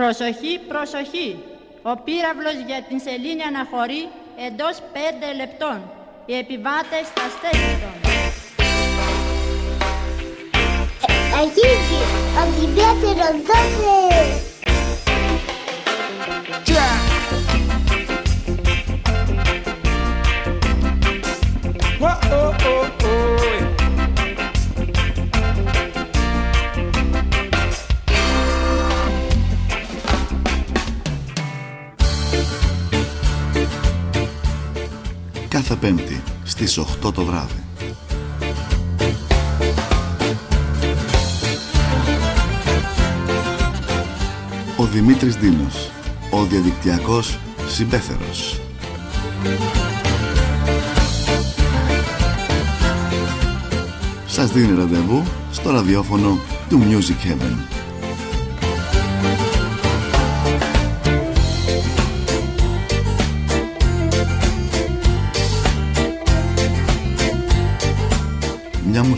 Προσοχή, προσοχή. Ο πύραυλος για την σελήνη αναχωρεί εντός 5 λεπτών. Οι επιβάτες στα στέκουν. Αγίγη, ο δώσε! Κάθε Πέμπτη στις 8 το βράδυ. Ο Δημήτρης Δίνος, ο διαδικτυακός συμπέθερος. Σας δίνει ραντεβού στο ραδιόφωνο του Music Heaven.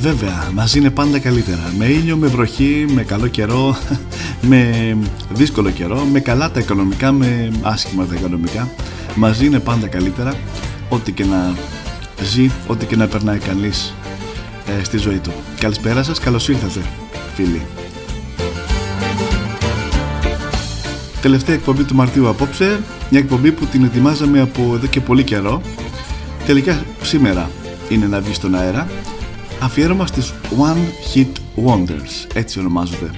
Βέβαια, μαζί είναι πάντα καλύτερα. Με ήλιο, με βροχή, με καλό καιρό, με δύσκολο καιρό, με καλά τα οικονομικά, με άσχημα τα οικονομικά. Μαζί είναι πάντα καλύτερα. Ό,τι και να ζει, ό,τι και να περνάει κανείς ε, στη ζωή του. Καλησπέρα σας, καλώς ήρθατε φίλοι. Τελευταία εκπομπή του Μαρτίου απόψε, μια εκπομπή που την ετοιμάζαμε από εδώ και πολύ καιρό. Τελικά σήμερα είναι να βγει στον αέρα αφιέρωμα στις One Hit Wonders, έτσι ονομάζονται.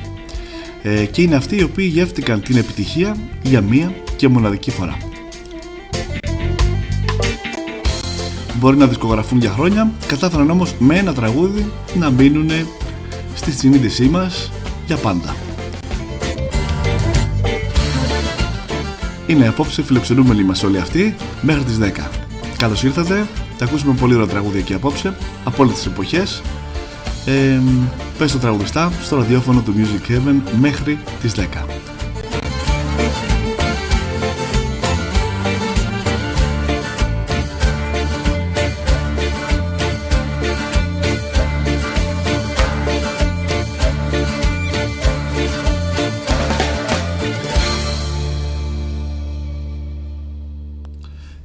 Ε, και είναι αυτοί οι οποίοι γεύτηκαν την επιτυχία για μία και μοναδική φορά. Μπορεί να δισκογραφούν για χρόνια, κατάφεραν όμως με ένα τραγούδι να μείνουν στη συνείδησή μας για πάντα. Είναι απόψε φιλοξενούμενοι μας όλοι αυτοί μέχρι τις 10. Καλώς ήρθατε, θα ακούσουμε πολύ ωραία τραγούδια και απόψε από όλες τις εποχές. Ε, πες το τραγουδιστά στο ραδιόφωνο του Music Heaven μέχρι τις 10.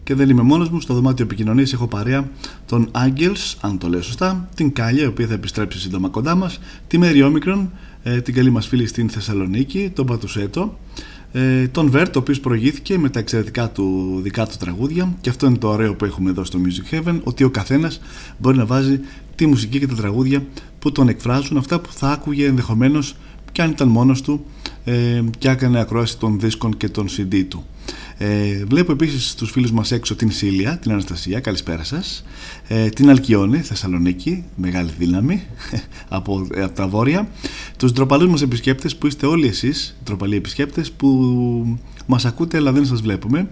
Και δεν είμαι μόνος μου, στο δωμάτιο επικοινωνίας έχω παρέα τον Άγγελς, αν το λέω σωστά, την Κάλια, η οποία θα επιστρέψει σύντομα κοντά μας, τη Μέρι Όμικρον, ε, την καλή μας φίλη στην Θεσσαλονίκη, τον Πατουσέτο, ε, τον Βέρτ, ο οποίος προηγήθηκε με τα εξαιρετικά του δικά του τραγούδια. Και αυτό είναι το ωραίο που έχουμε εδώ στο Music Heaven, ότι ο καθένας μπορεί να βάζει τη μουσική και τα τραγούδια που τον εκφράζουν, αυτά που θα άκουγε ενδεχομένως και αν ήταν μόνος του ε, και έκανε ακρόαση των δίσκων και των CD του. Ε, βλέπω επίσης τους φίλους μας έξω την Σίλια, την Αναστασία, καλησπέρα σας, ε, την Αλκιόνη, Θεσσαλονίκη, μεγάλη δύναμη από, ε, από τα βόρεια, τους ντροπαλούς μας επισκέπτες που είστε όλοι εσείς, ντροπαλοί επισκέπτες που μας ακούτε αλλά δεν σας βλέπουμε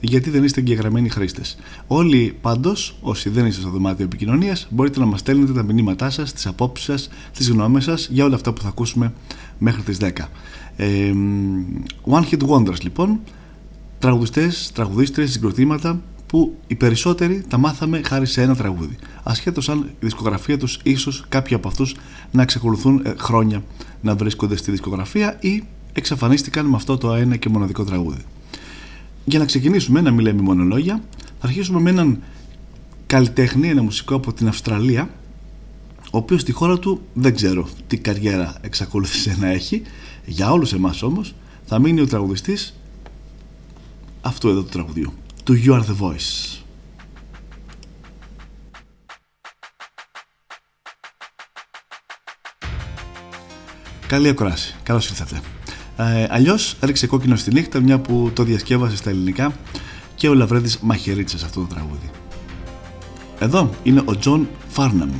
γιατί δεν είστε εγγεγραμμένοι χρήστες. Όλοι πάντως, όσοι δεν είστε στο δωμάτιο επικοινωνίας, μπορείτε να μας στέλνετε τα μηνύματά σας, τις απόψεις σας, τις γνώμες σας για όλα αυτά που θα ακούσουμε μέχρι τις 10. Ε, One Hit Wonders λοιπόν, τραγουδιστές, τραγουδίστρες, συγκροτήματα που οι περισσότεροι τα μάθαμε χάρη σε ένα τραγούδι. Ασχέτως αν η δισκογραφία τους ίσως κάποιοι από αυτούς να εξακολουθούν ε, χρόνια να βρίσκονται στη δισκογραφία ή εξαφανίστηκαν με αυτό το ένα και μοναδικό τραγούδι. Για να ξεκινήσουμε, να μην λέμε μόνο λόγια, θα αρχίσουμε με έναν καλλιτέχνη, ένα μουσικό από την Αυστραλία, ο οποίος στη χώρα του δεν ξέρω τι καριέρα εξακολούθησε να έχει, για όλους εμάς όμως θα μείνει ο τραγουδιστής αυτό εδώ το τραγουδιού του You Are The Voice Καλή ακρόαση, καλώς ήρθατε ε, Αλλιώς έριξε κόκκινο στη νύχτα μια που το διασκεύασε στα ελληνικά και ο Λαβρέδης μαχαιρίτσα σε αυτό το τραγούδι. Εδώ είναι ο Τζον Φάρναμ.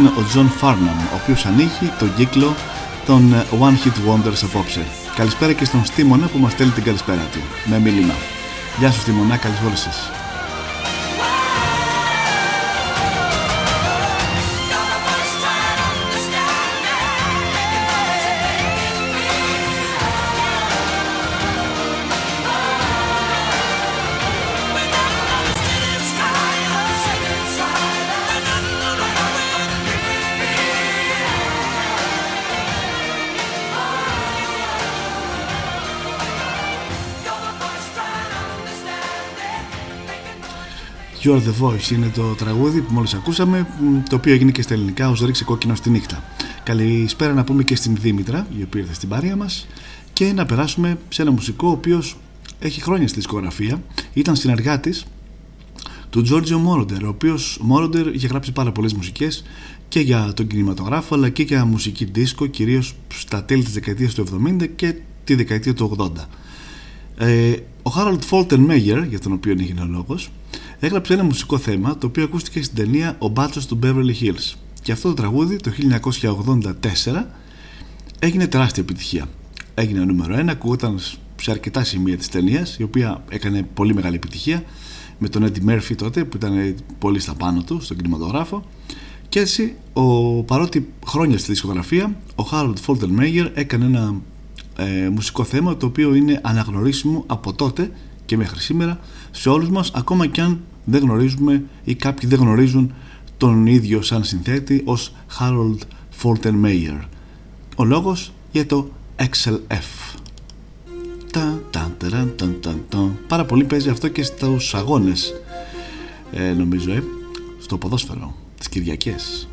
Είναι ο John Farnham, ο οποίος ανοίγει τον κύκλο των ε, One Hit Wonders απόψε. Καλησπέρα και στον Στίμωνα που μας στέλνει την καλησπέρα του, με μίλημα. Γεια σου Στίμωνα, καλησπέρα σας. You're the Voice είναι το τραγούδι που μόλις ακούσαμε το οποίο έγινε και στα ελληνικά ως ρίξει κόκκινο στη νύχτα. Καλησπέρα να πούμε και στην Δήμητρα η οποία ήρθε στην παρέα μας και να περάσουμε σε ένα μουσικό ο οποίος έχει χρόνια στη δισκογραφία. Ήταν συνεργάτης του Giorgio Moroder ο οποίος Moroder είχε γράψει πάρα πολλές μουσικές και για τον κινηματογράφο αλλά και για μουσική δίσκο κυρίως στα τέλη της δεκαετίας του 70 και τη δεκαετία του 80 Ε, ο Harold Fulton Meyer, για τον οποίο είναι ο λόγος, έγραψε ένα μουσικό θέμα το οποίο ακούστηκε στην ταινία «Ο Μπάτσος του Beverly Hills» και αυτό το τραγούδι το 1984 έγινε τεράστια επιτυχία. Έγινε νούμερο ένα, ακούγονταν σε αρκετά σημεία της ταινίας, η οποία έκανε πολύ μεγάλη επιτυχία με τον Eddie Murphy τότε που ήταν πολύ στα πάνω του στον κινηματογράφο και έτσι ο, παρότι χρόνια στη δισκογραφία ο Harold Fulton Meyer έκανε ένα ε, μουσικό θέμα το οποίο είναι αναγνωρίσιμο από τότε και μέχρι σήμερα σε όλους μας ακόμα και αν δεν γνωρίζουμε ή κάποιοι δεν γνωρίζουν τον ίδιο σαν συνθέτη ως Harold Fulton Meyer. Ο λόγος για το XLF. Τα, τα, τα, τα, τα, τα. Πάρα πολύ παίζει αυτό και στους αγώνες ε, νομίζω ε, στο ποδόσφαιρο τις Κυριακές.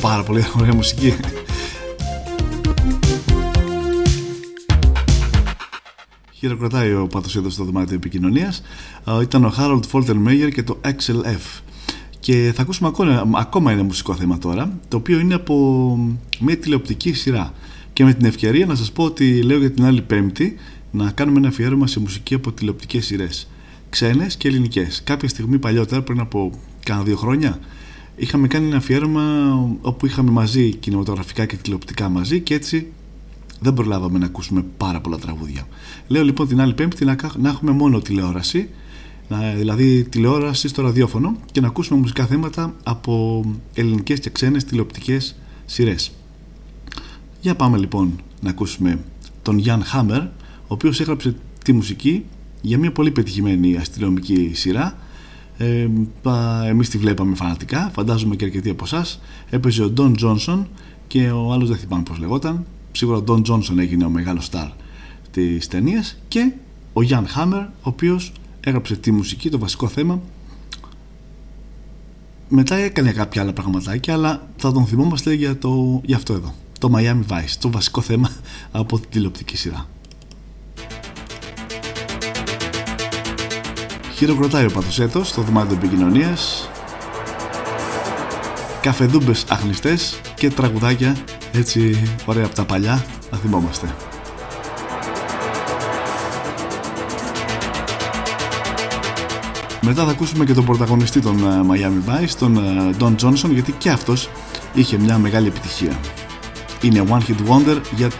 Πάρα πολύ ωραία μουσική. Χειροκροτάει ο πάθος εδώ στο δωμάτιο επικοινωνίας. Ήταν ο Harold Folter Meyer και το XLF. Και θα ακούσουμε ακόμα, ακόμα ένα μουσικό θέμα τώρα, το οποίο είναι από μια τηλεοπτική σειρά. Και με την ευκαιρία να σας πω ότι λέω για την άλλη πέμπτη να κάνουμε ένα αφιέρωμα σε μουσική από τηλεοπτικές σειρές. Ξένες και ελληνικές. Κάποια στιγμή παλιότερα, πριν από κάνα δύο χρόνια, είχαμε κάνει ένα αφιέρωμα όπου είχαμε μαζί κινηματογραφικά και τηλεοπτικά μαζί και έτσι δεν προλάβαμε να ακούσουμε πάρα πολλά τραγούδια. Λέω λοιπόν την άλλη Πέμπτη να, να έχουμε μόνο τηλεόραση, να, δηλαδή τηλεόραση στο ραδιόφωνο και να ακούσουμε μουσικά θέματα από ελληνικές και ξένες τηλεοπτικές σειρές. Για πάμε λοιπόν να ακούσουμε τον Γιάν Χάμερ, ο οποίος έγραψε τη μουσική για μια πολύ πετυχημένη αστυνομική σειρά ε, εμείς τη βλέπαμε φανατικά φαντάζομαι και αρκετοί από εσάς. έπαιζε ο Don Johnson και ο άλλος δεν θυμάμαι πως λεγόταν. Σίγουρα ο Don Johnson έγινε ο μεγάλος στάρ της ταινίας και ο Jan Hammer ο οποίος έγραψε τη μουσική, το βασικό θέμα. Μετά έκανε κάποια άλλα πραγματάκια αλλά θα τον θυμόμαστε για, το, για αυτό εδώ. Το Miami Vice, το βασικό θέμα από την τηλεοπτική σειρά χειροκροτάει ο Πατουσέτος στο δωμάτιο επικοινωνίας. Καφεδούμπες αχνιστές και τραγουδάκια έτσι ωραία από τα παλιά να θυμόμαστε. Μετά θα ακούσουμε και τον πρωταγωνιστή των ε, Miami Vice, τον ε, Don Johnson, γιατί και αυτός είχε μια μεγάλη επιτυχία. Είναι One Hit Wonder για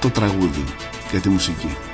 το τραγούδι, για τη μουσική.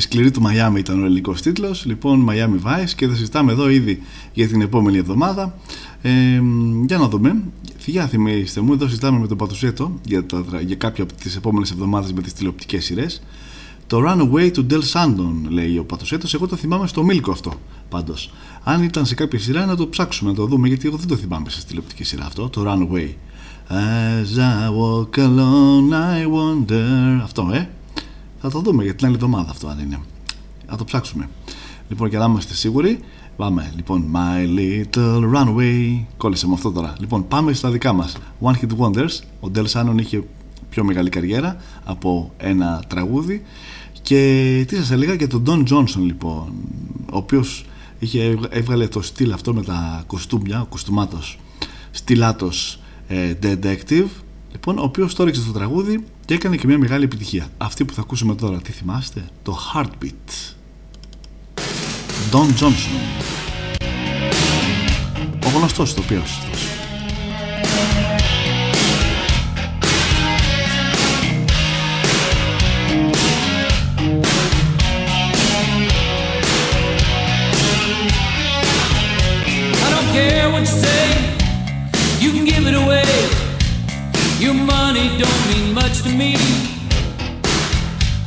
Σκληρή του Miami ήταν ο ελληνικός τίτλος. Λοιπόν, Miami Vice και θα συζητάμε εδώ ήδη για την επόμενη εβδομάδα. Ε, για να δούμε. Θεία θυμίστε μου, εδώ συζητάμε με τον Πατουσέτο για, τα, για κάποια από τις επόμενες εβδομάδες με τις τηλεοπτικές σειρές. Το Runaway του Del Sandon, λέει ο Πατουσέτος. Εγώ το θυμάμαι στο Μίλκο αυτό πάντως. Αν ήταν σε κάποια σειρά να το ψάξουμε να το δούμε, γιατί εγώ δεν το θυμάμαι σε τηλεοπτική σειρά αυτό. Το Runaway. As I walk alone, I wonder. Αυτό, ε. Θα το δούμε για την άλλη εβδομάδα αυτό αν είναι. Θα το ψάξουμε. Λοιπόν, και να είμαστε σίγουροι, πάμε. Λοιπόν, My Little Runway. Κόλλησε με αυτό τώρα. Λοιπόν, πάμε στα δικά μας. One Hit Wonders. Ο Del Shannon είχε πιο μεγάλη καριέρα από ένα τραγούδι. Και τι σας έλεγα για τον Don Johnson, λοιπόν, ο οποίος είχε, έβγαλε το στυλ αυτό με τα κοστούμια, ο κοστούμάτος στυλάτο ε, Detective Λοιπόν, ο οποίος το έριξε στο τραγούδι και έκανε και μια μεγάλη επιτυχία. Αυτή που θα ακούσουμε τώρα, τι θυμάστε, το Heartbeat. Don Johnson. Ο γνωστός το οποίος. care what you say. You can give it away. Your money don't mean much to me.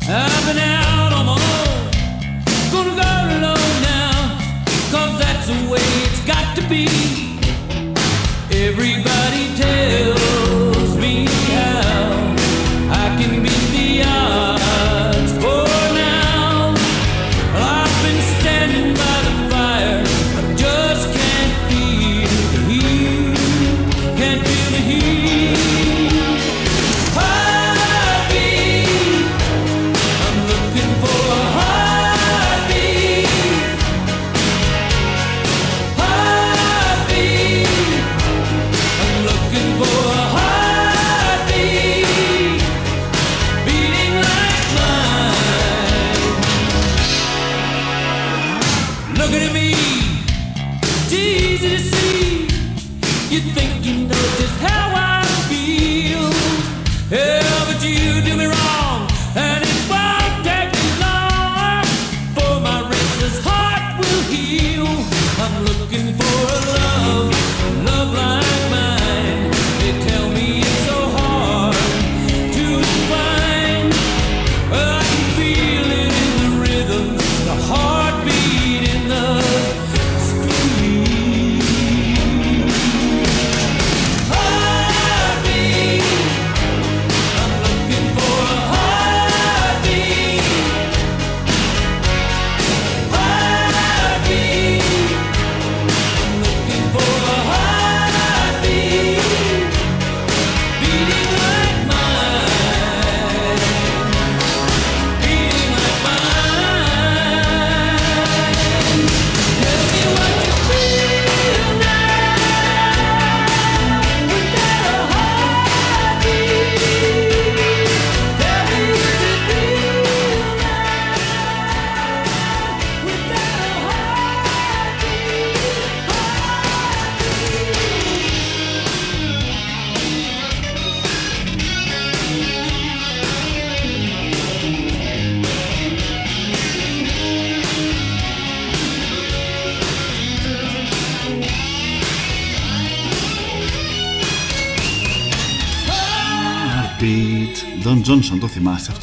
I've been out on my own, gonna go alone now, cause that's the way it's got to be. Everybody tells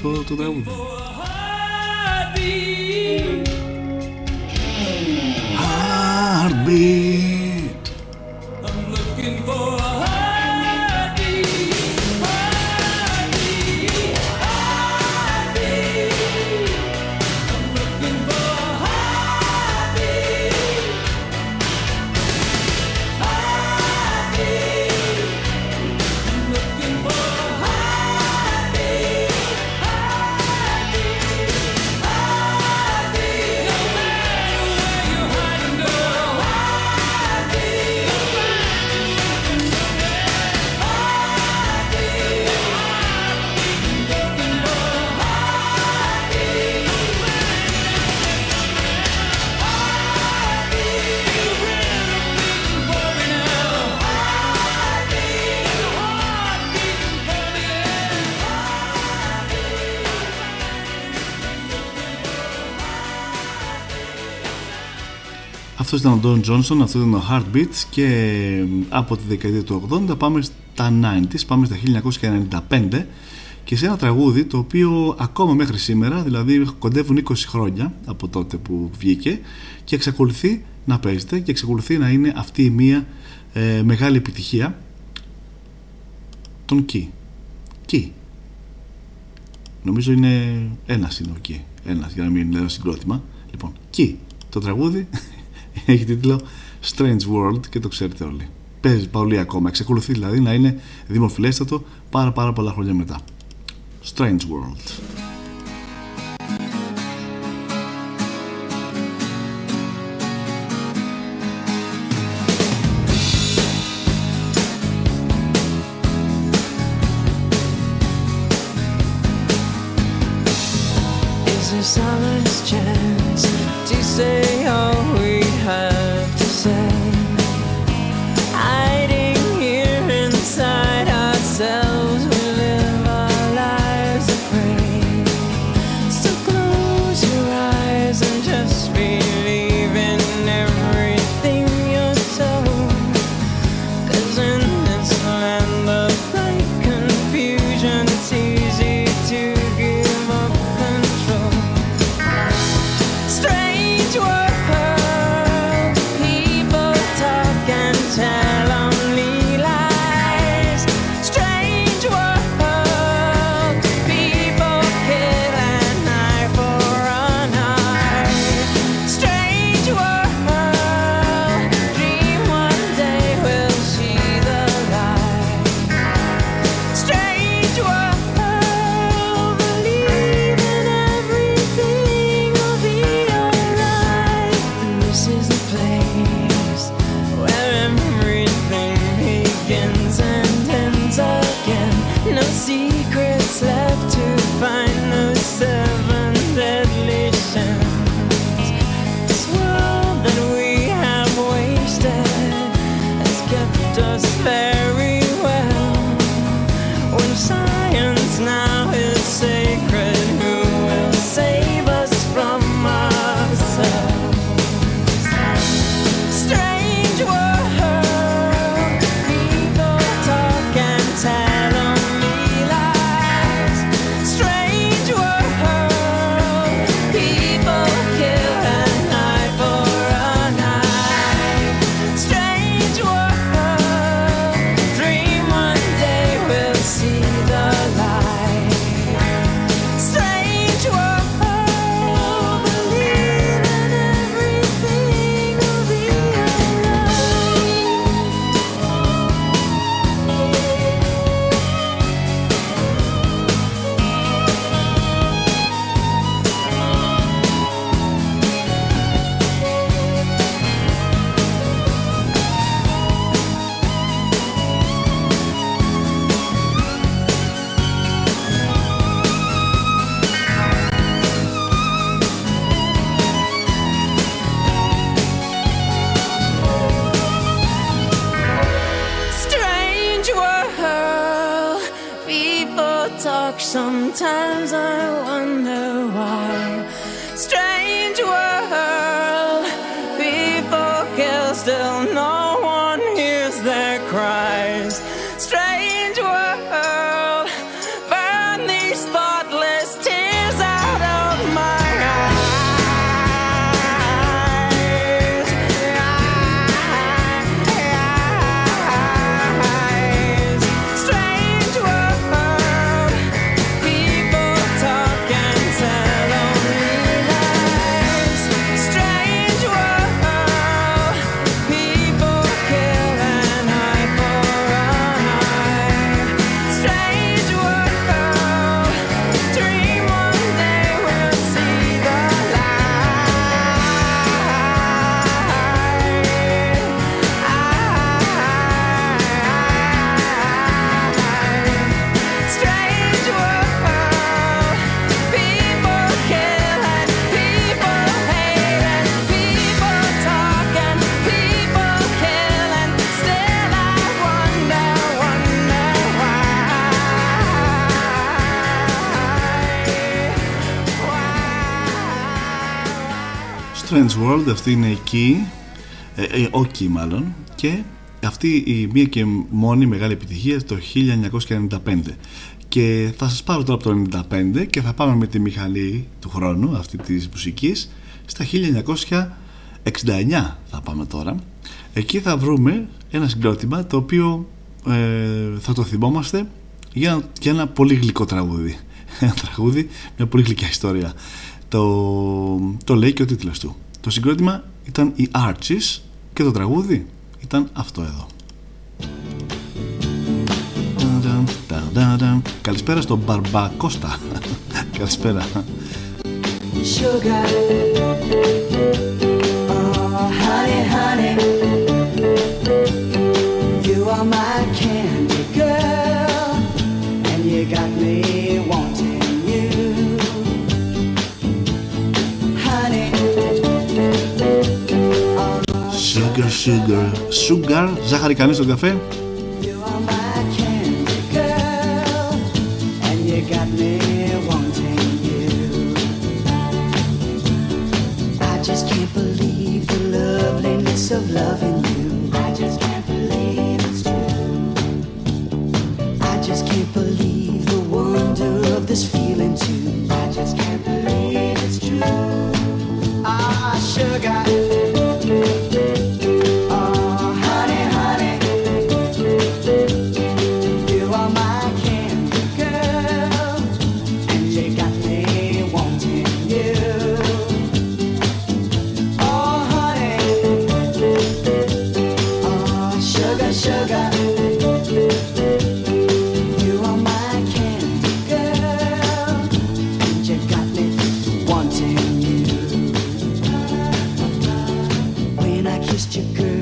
το θυμάστε αυτό το Αυτός ήταν ο Don Johnson, αυτό ήταν ο Heartbeats και από τη δεκαετία του 80 πάμε στα 90s, πάμε στα 1995 και σε ένα τραγούδι το οποίο ακόμα μέχρι σήμερα, δηλαδή κοντεύουν 20 χρόνια από τότε που βγήκε και εξακολουθεί να παίζεται και εξακολουθεί να είναι αυτή η μία ε, μεγάλη επιτυχία τον Key. Key. Νομίζω είναι ένας είναι ο Key. Ένας για να μην λέω συγκρότημα. Λοιπόν, Key. Το τραγούδι έχει τίτλο Strange World και το ξέρετε όλοι. Παίζει πολύ ακόμα, εξακολουθεί δηλαδή να είναι δημοφιλέστατο πάρα πάρα πολλά χρόνια μετά. Strange World. Strange World, αυτή είναι η Key, ε, ε, ο Key μάλλον, και αυτή η μία και μόνη μεγάλη επιτυχία το 1995 και θα σας πάρω τώρα από το 1995 και θα πάμε με τη μηχανή του χρόνου αυτή της μουσικής στα 1969 θα πάμε τώρα. Εκεί θα βρούμε ένα συγκρότημα το οποίο ε, θα το θυμόμαστε για, για ένα πολύ γλυκό τραγούδι. Ένα τραγούδι, μια πολύ γλυκιά ιστορία. Το, το λέει και ο τίτλος του το συγκρότημα ήταν οι Archies και το τραγούδι ήταν αυτό εδώ. Καλησπέρα στον Μπαρμπακώστα Καλησπέρα. Sugar. Oh honey honey. You are my candy girl And you got me Sugar, sugar, sugar; Ζάχαρη κανείς στον καφέ of When I kissed your girl.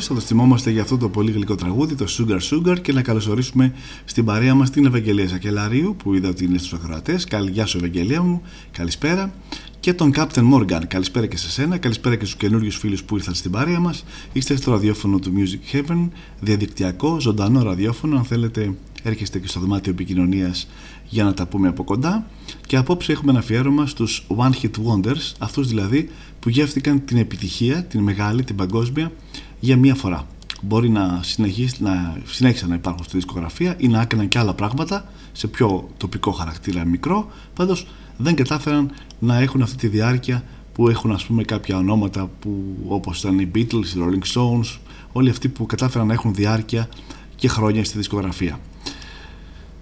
Θα το θυμόμαστε για αυτό το πολύ γλυκό τραγούδι, το Sugar Sugar και να καλωσορίσουμε στην παρέα μας την Ευαγγελία Σακελαρίου που είδα ότι είναι στους ακροατές. Καλή γεια σου Ευαγγελία μου, καλησπέρα. Και τον Captain Morgan, καλησπέρα και σε σένα, καλησπέρα και στους καινούριους φίλους που ήρθαν στην παρέα μας. Είστε στο ραδιόφωνο του Music Heaven, διαδικτυακό, ζωντανό ραδιόφωνο, αν θέλετε έρχεστε και στο δωμάτιο επικοινωνίας για να τα πούμε από κοντά. Και απόψε έχουμε ένα αφιέρωμα στους One Hit Wonders, αυτούς δηλαδή που γεύτηκαν την επιτυχία, την μεγάλη, την παγκόσμια για μία φορά. Μπορεί να, συνεχίσει, να συνέχισαν να υπάρχουν στη δισκογραφία ή να έκαναν και άλλα πράγματα σε πιο τοπικό χαρακτήρα μικρό, πάντως δεν κατάφεραν να έχουν αυτή τη διάρκεια που έχουν ας πούμε κάποια ονόματα που όπως ήταν οι Beatles, οι Rolling Stones, όλοι αυτοί που κατάφεραν να έχουν διάρκεια και χρόνια στη δισκογραφία.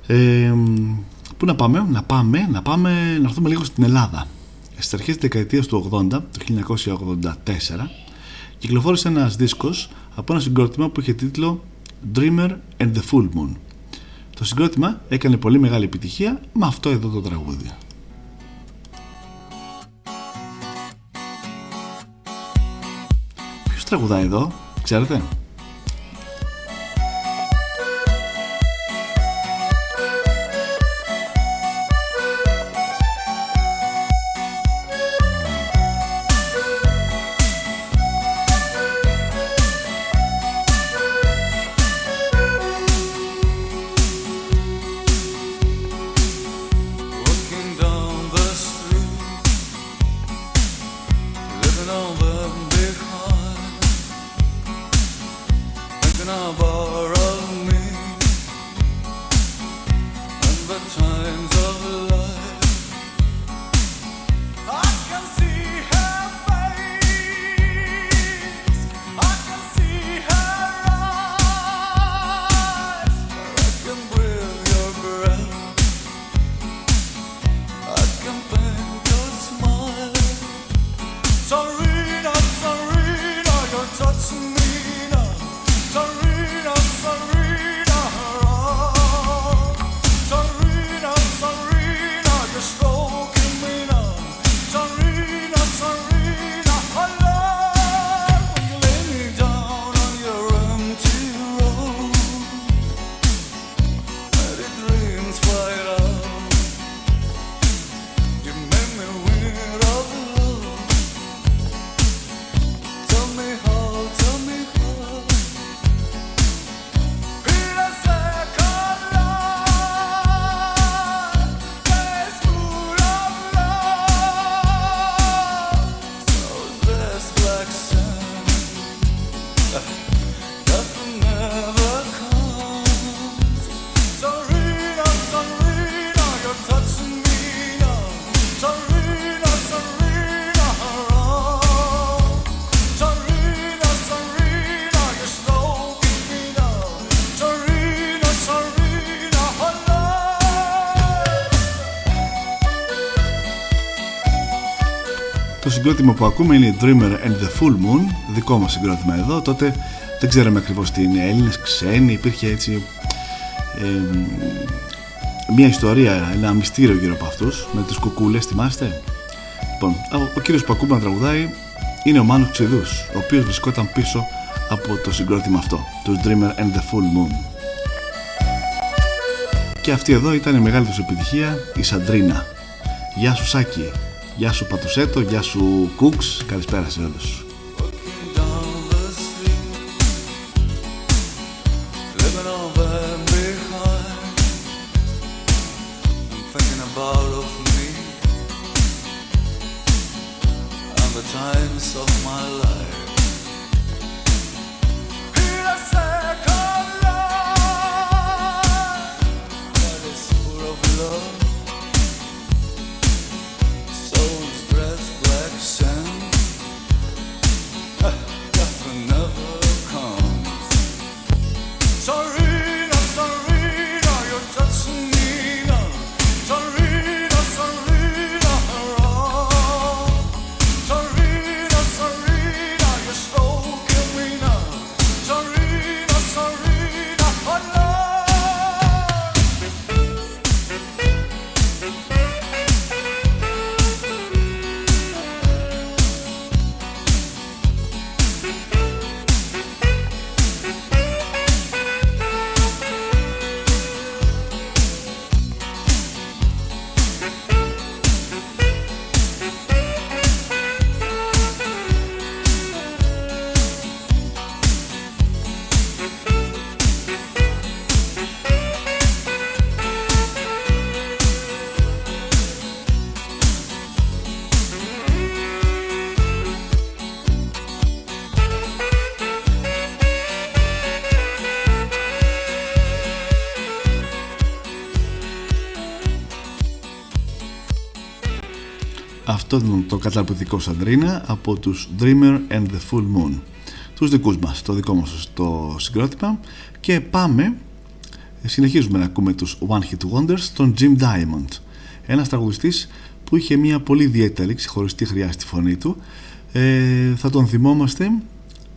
Ε, πού να πάμε, να πάμε, να πάμε να έρθουμε λίγο στην Ελλάδα. Στις αρχές της δεκαετίας του 80, το 1984, κυκλοφόρησε ένας δίσκος από ένα συγκρότημα που είχε τίτλο Dreamer and the Full Moon. Το συγκρότημα έκανε πολύ μεγάλη επιτυχία με αυτό εδώ το τραγούδι. Ποιος τραγουδάει εδώ, ξέρετε; Συγκρότημα που ακούμε είναι η Dreamer and the Full Moon, δικό μας συγκρότημα εδώ. Τότε δεν ξέραμε ακριβώς τι είναι, Έλληνες, ξένοι, υπήρχε έτσι ε, μια ιστορία, ένα μυστήριο γύρω από αυτούς με τις κουκούλες, θυμάστε; Λοιπόν, ο κύριος που ακούμε να τραγουδάει είναι ο Μάνος Ξηδούς, ο οποίος βρισκόταν πίσω από το συγκρότημα αυτό, του Dreamer and the Full Moon. Και αυτή εδώ ήταν η μεγάλη τους επιτυχία, η Σαντρίνα. Γεια σου Σάκη, γεια σου Πατουσέτο, γεια σου Κούξ, καλησπέρα σε όλους. Αυτό ήταν το καταπληκτικό Σαντρίνα από τους Dreamer and the Full Moon. Τους δικούς μας, το δικό μας το συγκρότημα. Και πάμε συνεχίζουμε να ακούμε τους One Hit Wonders τον Jim Diamond. Ένας τραγουδιστής που είχε μια πολύ ιδιαίτερη ξεχωριστή χρειά στη φωνή του. Ε, θα τον θυμόμαστε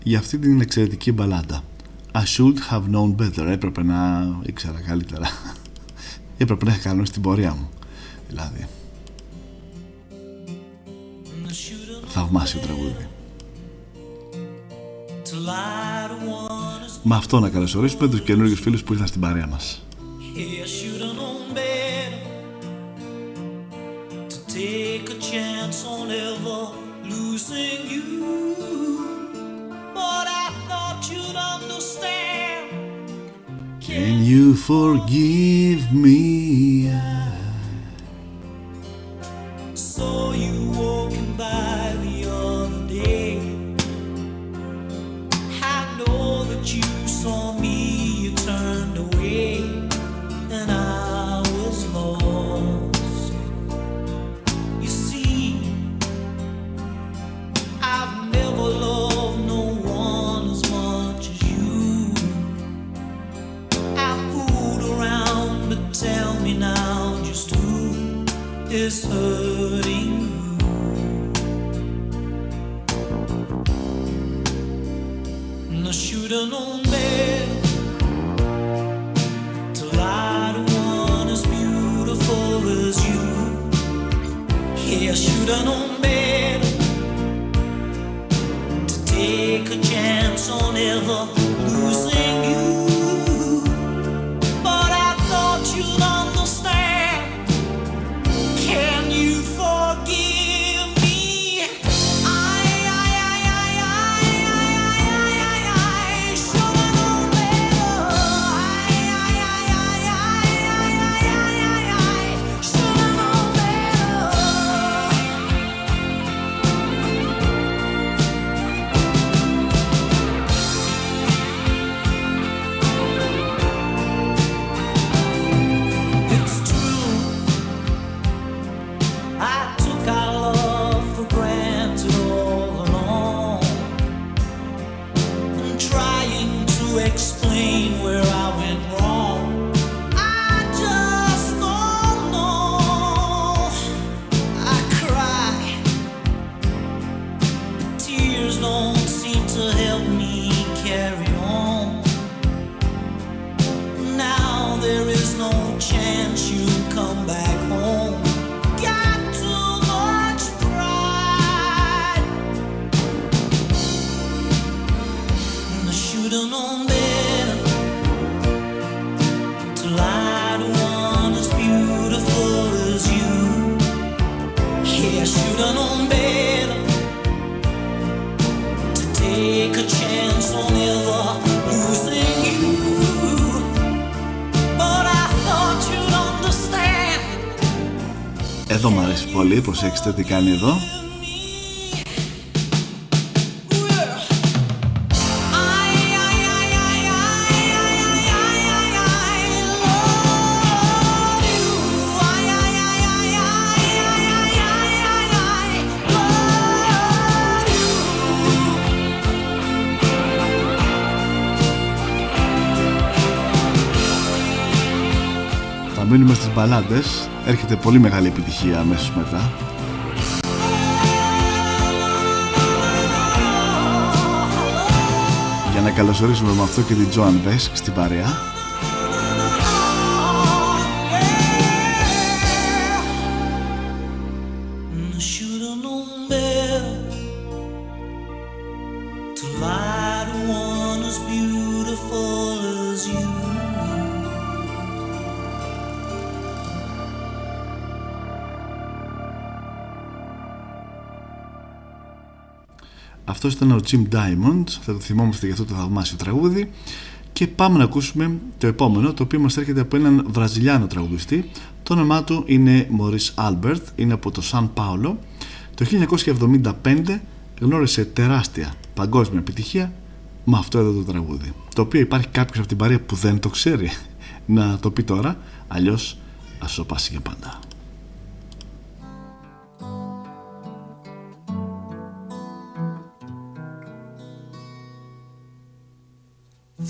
για αυτή την εξαιρετική μπαλάντα. I should have known better έπρεπε να ήξερα καλύτερα. Έπρεπε να είχα κανονίσει την πορεία μου δηλαδή θαυμάσιο τραγούδι. Με αυτό να καλωσορίσουμε τους καινούργιους φίλους που ήρθαν στην παρέα μας. take a chance on ever losing you. But I thought you'd understand. Can you forgive me? Πολύ, προσέξτε τι κάνει εδώ. Μείνουμε στις μπαλάντες. Έρχεται πολύ μεγάλη επιτυχία αμέσως μετά για να καλωσορίσουμε με αυτό και την Joan Βέσκ στην παρέα Αυτός ήταν ο Jim Diamond, θα το θυμόμαστε για αυτό το θαυμάσιο τραγούδι. Και πάμε να ακούσουμε το επόμενο, το οποίο μας έρχεται από έναν Βραζιλιάνο τραγουδιστή. Το όνομά του είναι Maurice Albert, είναι από το Σαν Πάολο. Το 1975 γνώρισε τεράστια παγκόσμια επιτυχία με αυτό εδώ το τραγούδι. Το οποίο υπάρχει κάποιος από την παρέα που δεν το ξέρει να το πει τώρα, αλλιώς ας το πάσει για πάντα.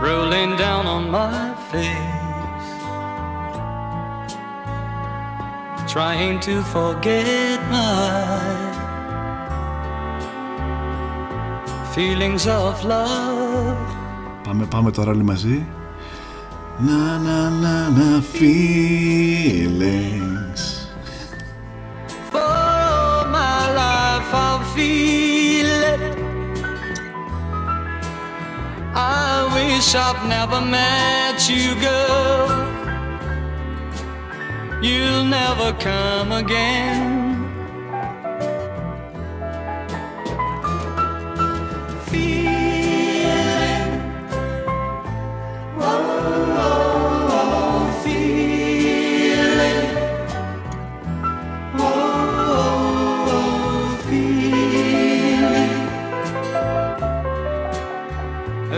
rolling down on my face, trying to forget my feelings of love. Πάμε, πάμε τώρα όλοι μαζί. Να, να, να, να, feelings. I wish I've never met you, girl. You'll never come again.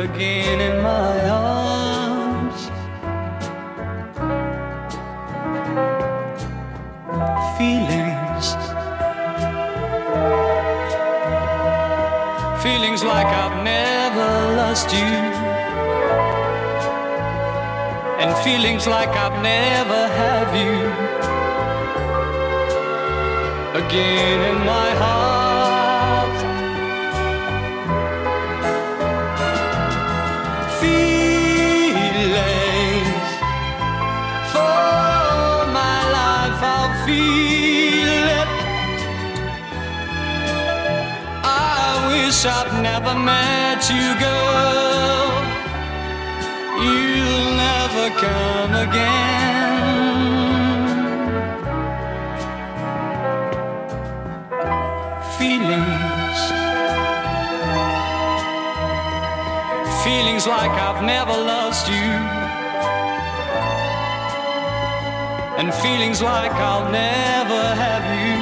Again in my arms. Feelings, feelings like I've never lost you, and feelings like I've never have you again in my heart. Wish I'd never met you, girl. You'll never come again. Feelings. Feelings like I've never lost you. And feelings like I'll never have you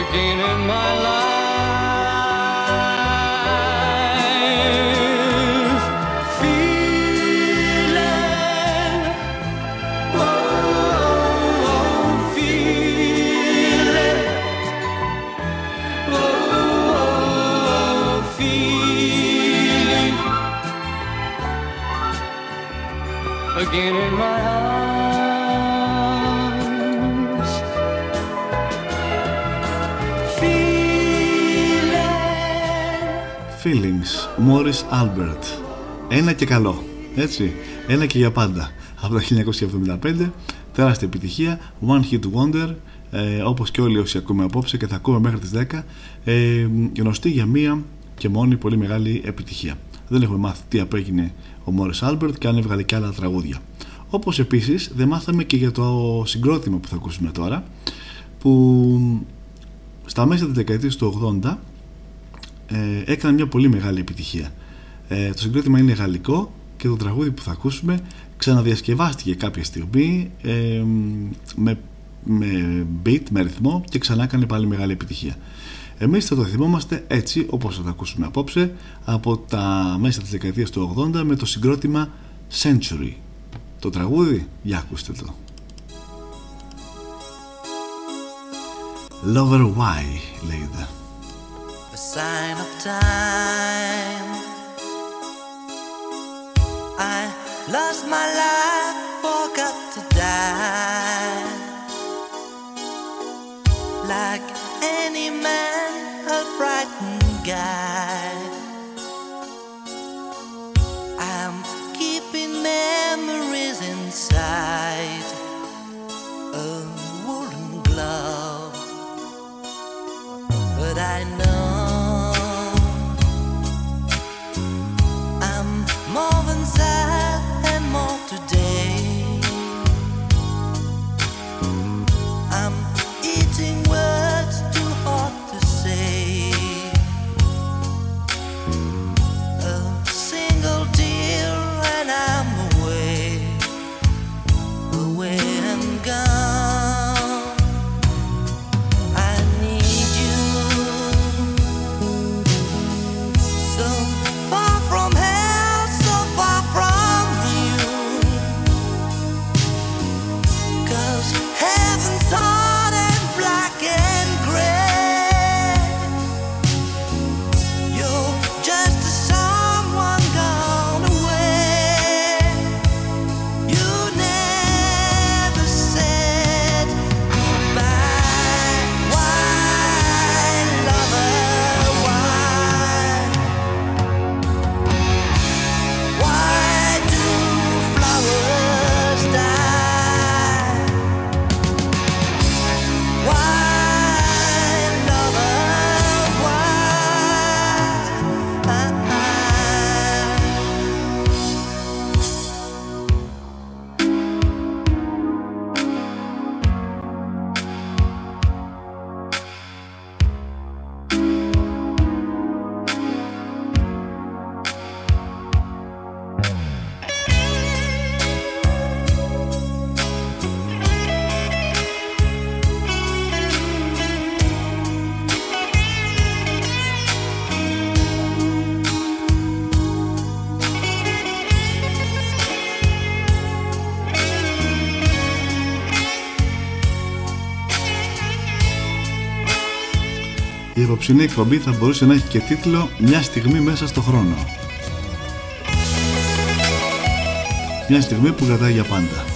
again in my life. Feeling, oh, oh feeling, oh, oh, feeling, again in my Morris Albert. Ένα και καλό, έτσι. Ένα και για πάντα. Από το 1975, τεράστια επιτυχία, One Hit Wonder, ε, όπως και όλοι όσοι ακούμε απόψε και θα ακούμε μέχρι τις 10, ε, γνωστή για μία και μόνη πολύ μεγάλη επιτυχία. Δεν έχουμε μάθει τι απέγινε ο Μόρις Άλμπερτ και αν έβγαλε και άλλα τραγούδια. Όπως επίσης δεν μάθαμε και για το συγκρότημα που θα ακούσουμε τώρα, που στα μέσα της δεκαετίας του 80 ε, έκανε μια πολύ μεγάλη επιτυχία. Ε, το συγκρότημα είναι γαλλικό και το τραγούδι που θα ακούσουμε ξαναδιασκευάστηκε κάποια στιγμή ε, με, με beat, με ρυθμό και ξανά έκανε πάλι μεγάλη επιτυχία. Εμείς θα το θυμόμαστε έτσι όπως θα το ακούσουμε απόψε από τα μέσα της δεκαετίας του 80 με το συγκρότημα Century. Το τραγούδι, για ακούστε το. Lover Why λέγεται. A sign of time. I lost my life, forgot to die. Like any man, a frightened guy. I'm keeping memories inside a wooden glove. But I know Η υποψηνή εκπομπή θα μπορούσε να έχει και τίτλο «Μια στιγμή μέσα στο χρόνο». Μια στιγμή που κρατάει για πάντα.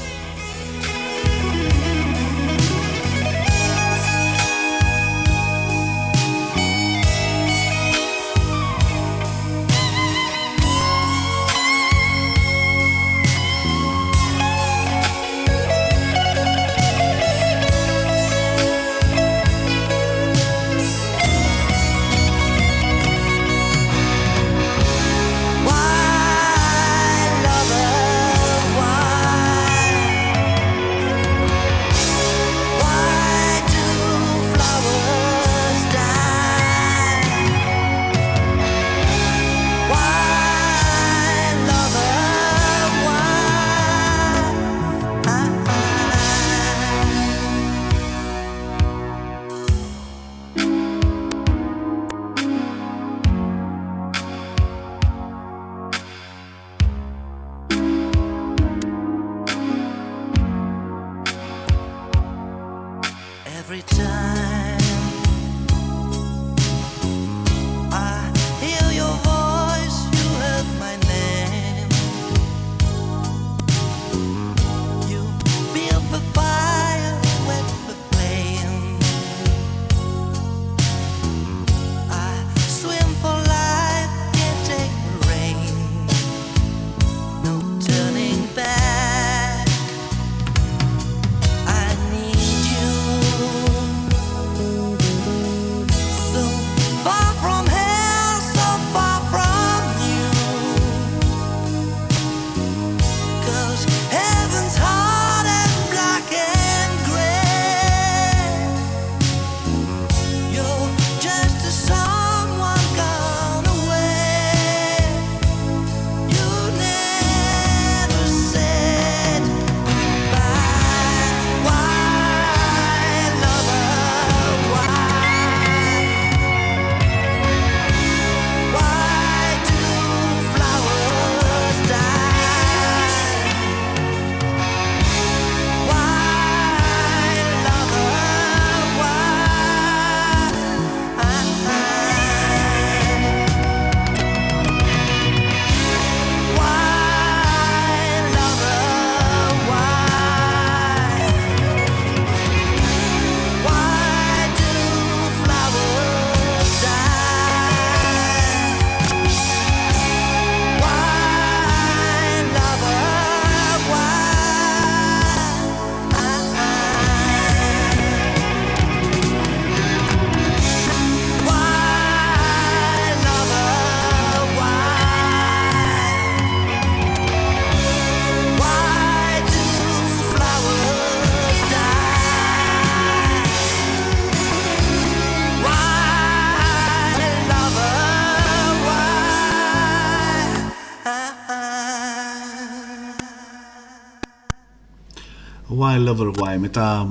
Why Lover Why μετά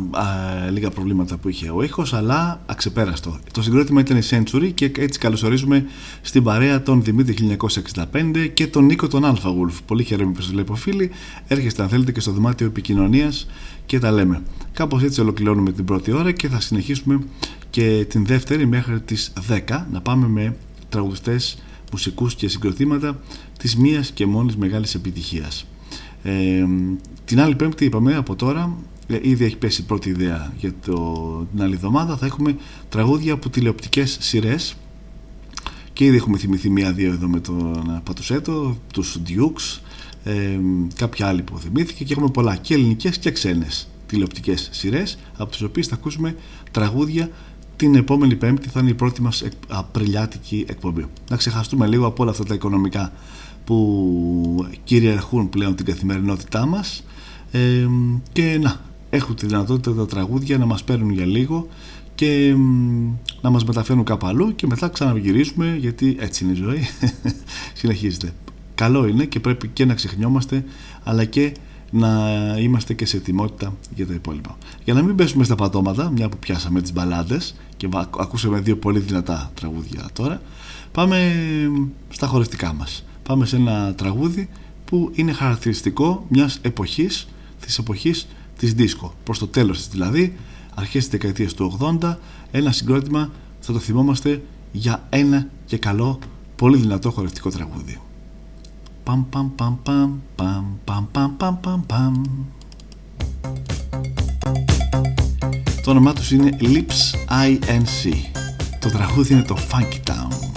λίγα προβλήματα που είχε ο ήχος αλλά αξεπέραστο. Το συγκρότημα ήταν η Century και έτσι καλωσορίζουμε στην παρέα τον Δημήτρη 1965 και τον Νίκο τον Alpha Wolf. Πολύ χαίρομαι που σας βλέπω φίλοι. Έρχεστε αν θέλετε και στο δωμάτιο επικοινωνίας και τα λέμε. Κάπως έτσι ολοκληρώνουμε την πρώτη ώρα και θα συνεχίσουμε και την δεύτερη μέχρι τις 10 να πάμε με τραγουδιστές, μουσικούς και συγκροτήματα της μίας και μόνης μεγάλης επιτυχίας. Ε, την άλλη πέμπτη είπαμε από τώρα ε, ήδη έχει πέσει η πρώτη ιδέα για το, την άλλη εβδομάδα. Θα έχουμε τραγούδια από τηλεοπτικές σειρές. και ήδη έχουμε θυμηθεί μία-δύο εδώ με τον Πατουσέτο τους Dukes. Ε, κάποια άλλη που θυμήθηκε. Και έχουμε πολλά. Και ελληνικές και ξένες τηλεοπτικές σειρές, από τις οποίες θα ακούσουμε τραγούδια την επόμενη πέμπτη. Θα είναι η πρώτη μας απριλιάτικη εκπομπή. Να ξεχαστούμε λίγο από όλα αυτά τα οικονομικά που κυριαρχούν πλέον την καθημερινότητά μας. Ε, και να έχουν τη δυνατότητα τα τραγούδια να μας παίρνουν για λίγο και να μας μεταφέρουν κάπου αλλού και μετά ξαναγυρίσουμε γιατί έτσι είναι η ζωή. Συνεχίζεται. Καλό είναι και πρέπει και να ξεχνιόμαστε αλλά και να είμαστε και σε ετοιμότητα για τα υπόλοιπα. Για να μην πέσουμε στα πατώματα μια που πιάσαμε τις μπαλάντες και ακούσαμε δύο πολύ δυνατά τραγούδια τώρα πάμε στα χορευτικά μας πάμε σε ένα τραγούδι που είναι χαρακτηριστικό μιας εποχής της εποχής της δίσκο. Προς το τέλος της δηλαδή αρχές της δεκαετίας του 80 ένα συγκρότημα θα το θυμόμαστε για ένα και καλό πολύ δυνατό χορευτικό τραγούδι. Παμ παμ παμ παμ παμ παμ παμ παμ παμ παμ. Το όνομά τους είναι Lips INC το τραγούδι είναι το Funky Town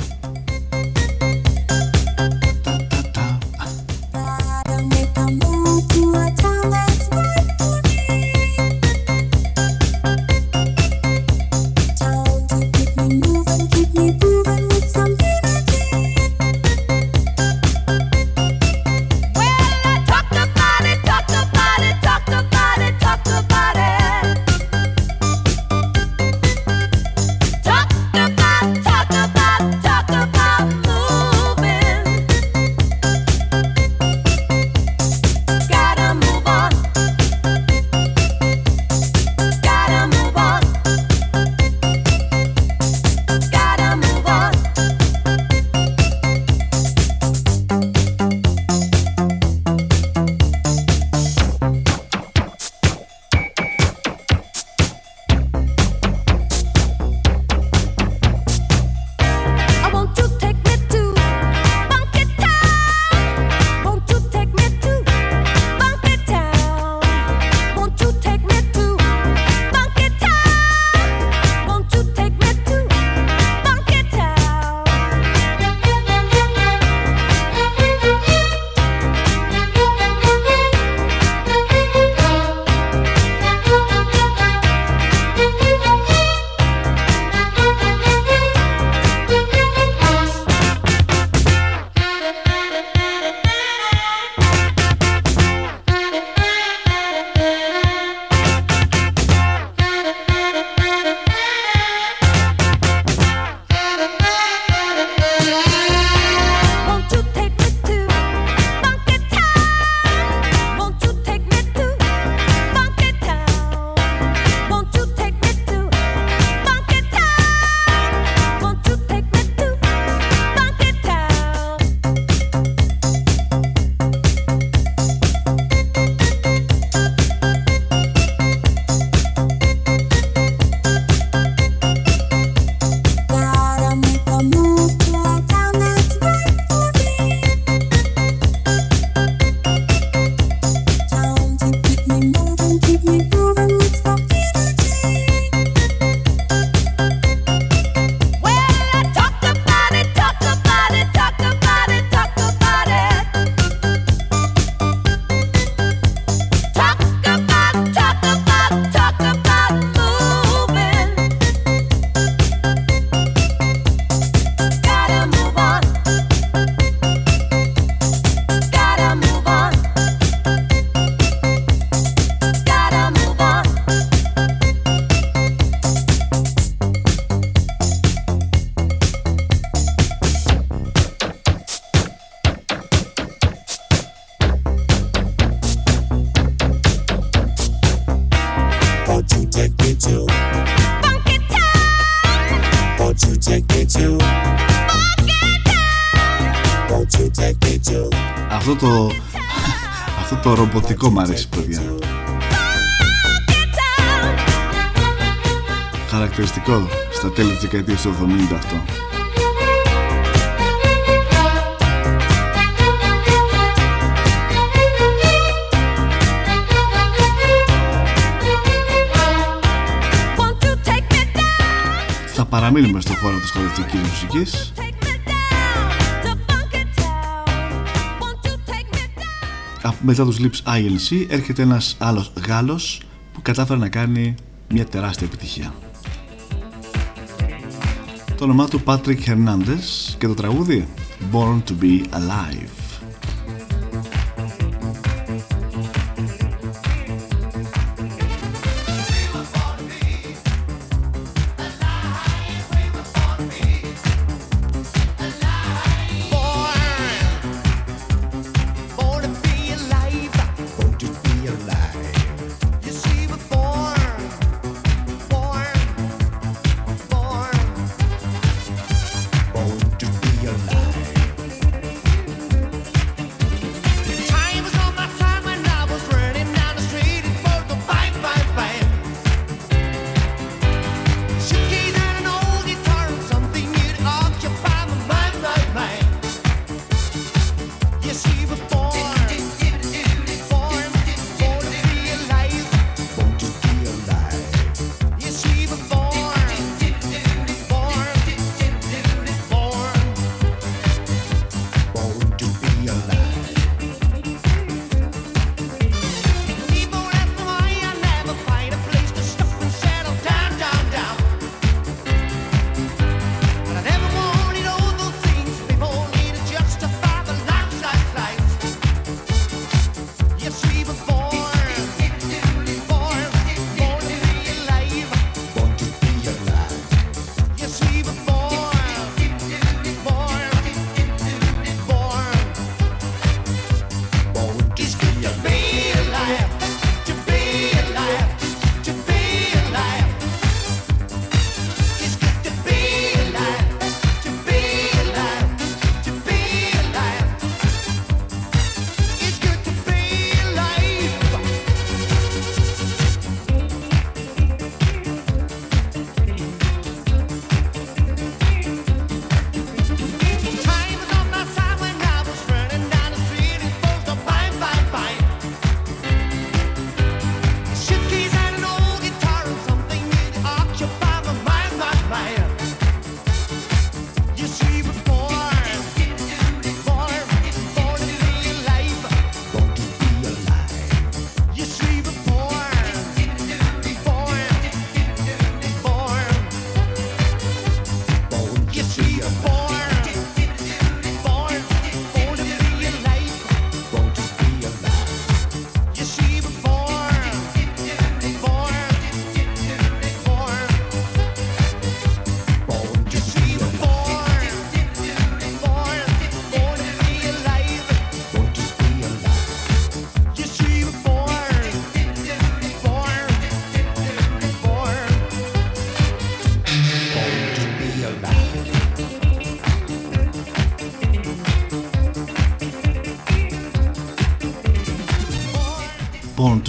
το ρομποτικό μου αρέσει παιδιά. Χαρακτηριστικό στα τέλη της δεκαετίας του 70 αυτό. Θα παραμείνουμε στον χώρο της χορευτικής μουσικής μετά τους Lips INC έρχεται ένας άλλος Γάλλος που κατάφερε να κάνει μια τεράστια επιτυχία. Το όνομά του Patrick Hernandez και το τραγούδι Born to be Alive.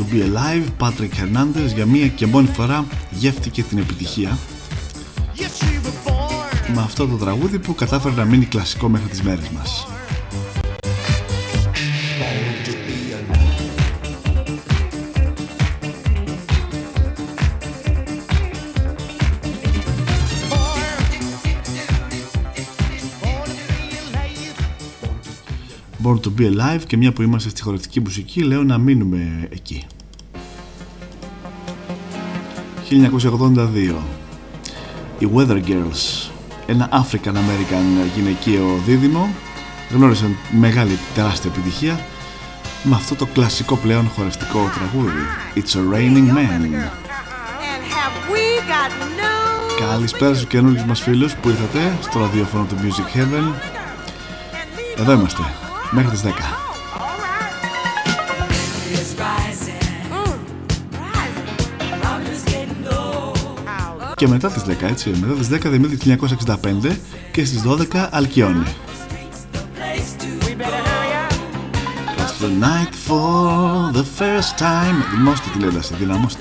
To be Alive, Patrick Hernandez για μία και μόνη φορά γεύτηκε την επιτυχία με αυτό το τραγούδι που κατάφερε να μείνει κλασικό μέχρι τις μέρες μας. Born to be Alive και μια που είμαστε στη χορευτική μουσική λέω να μείνουμε εκεί. 1982 οι Weather Girls ένα African American γυναικείο δίδυμο γνώρισαν μεγάλη τεράστια επιτυχία με αυτό το κλασικό πλέον χορευτικό τραγούδι. It's a Raining Man. Καλησπέρα στους καινούργιους μας φίλους που ήρθατε στο ραδιόφωνο του Music Heaven. Εδώ είμαστε μέχρι τις 10 και μετά τις 10 έτσι μετά τις 10 Δημήτρη 1965 και στις 12 Αλκιόνι Tonight for the first time. Δημόστε τηλεόραση, δυναμώστε.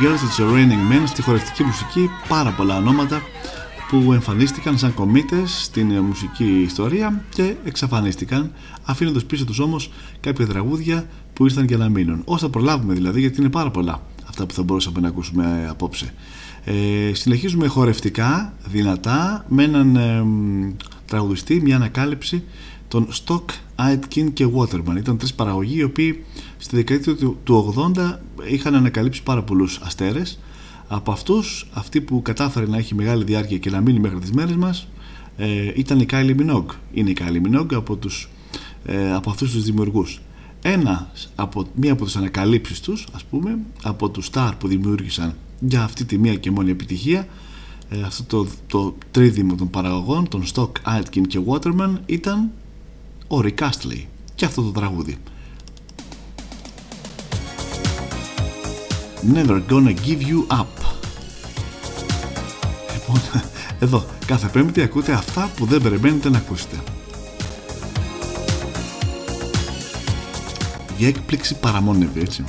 Girls, It's a Raining Men στη χορευτική μουσική πάρα πολλά ονόματα που εμφανίστηκαν σαν κομίτες στην μουσική ιστορία και εξαφανίστηκαν αφήνοντας πίσω τους όμως κάποια τραγούδια που ήρθαν για να μείνουν. Όσα προλάβουμε δηλαδή γιατί είναι πάρα πολλά αυτά που θα μπορούσαμε να ακούσουμε απόψε. Ε, συνεχίζουμε χορευτικά δυνατά με έναν ε, τραγουδιστή μια ανακάλυψη των Stock, Aitken και Waterman. Ήταν τρεις παραγωγοί οι οποίοι στη δεκαετία του 80 είχαν ανακαλύψει πάρα πολλούς αστέρες. Από αυτούς αυτοί που κατάφερε να έχει μεγάλη διάρκεια και να μείνει μέχρι τις μέρες μας ε, ήταν η Kylie Minogue. Είναι η Kylie Minogue από, τους, ε, από αυτούς τους δημιουργούς. Ένα από, μία από τις ανακαλύψεις τους ας πούμε από τους star που δημιούργησαν για αυτή τη μία και μόνη επιτυχία ε, αυτό το, το τρίδημο των παραγωγών των Stock, Aitken και Waterman ήταν ο Rick Astley. Και αυτό το τραγούδι Never gonna give you up. Λοιπόν, εδώ, κάθε πέμπτη ακούτε αυτά που δεν περιμένετε να ακούσετε. Η έκπληξη παραμόνευε, έτσι.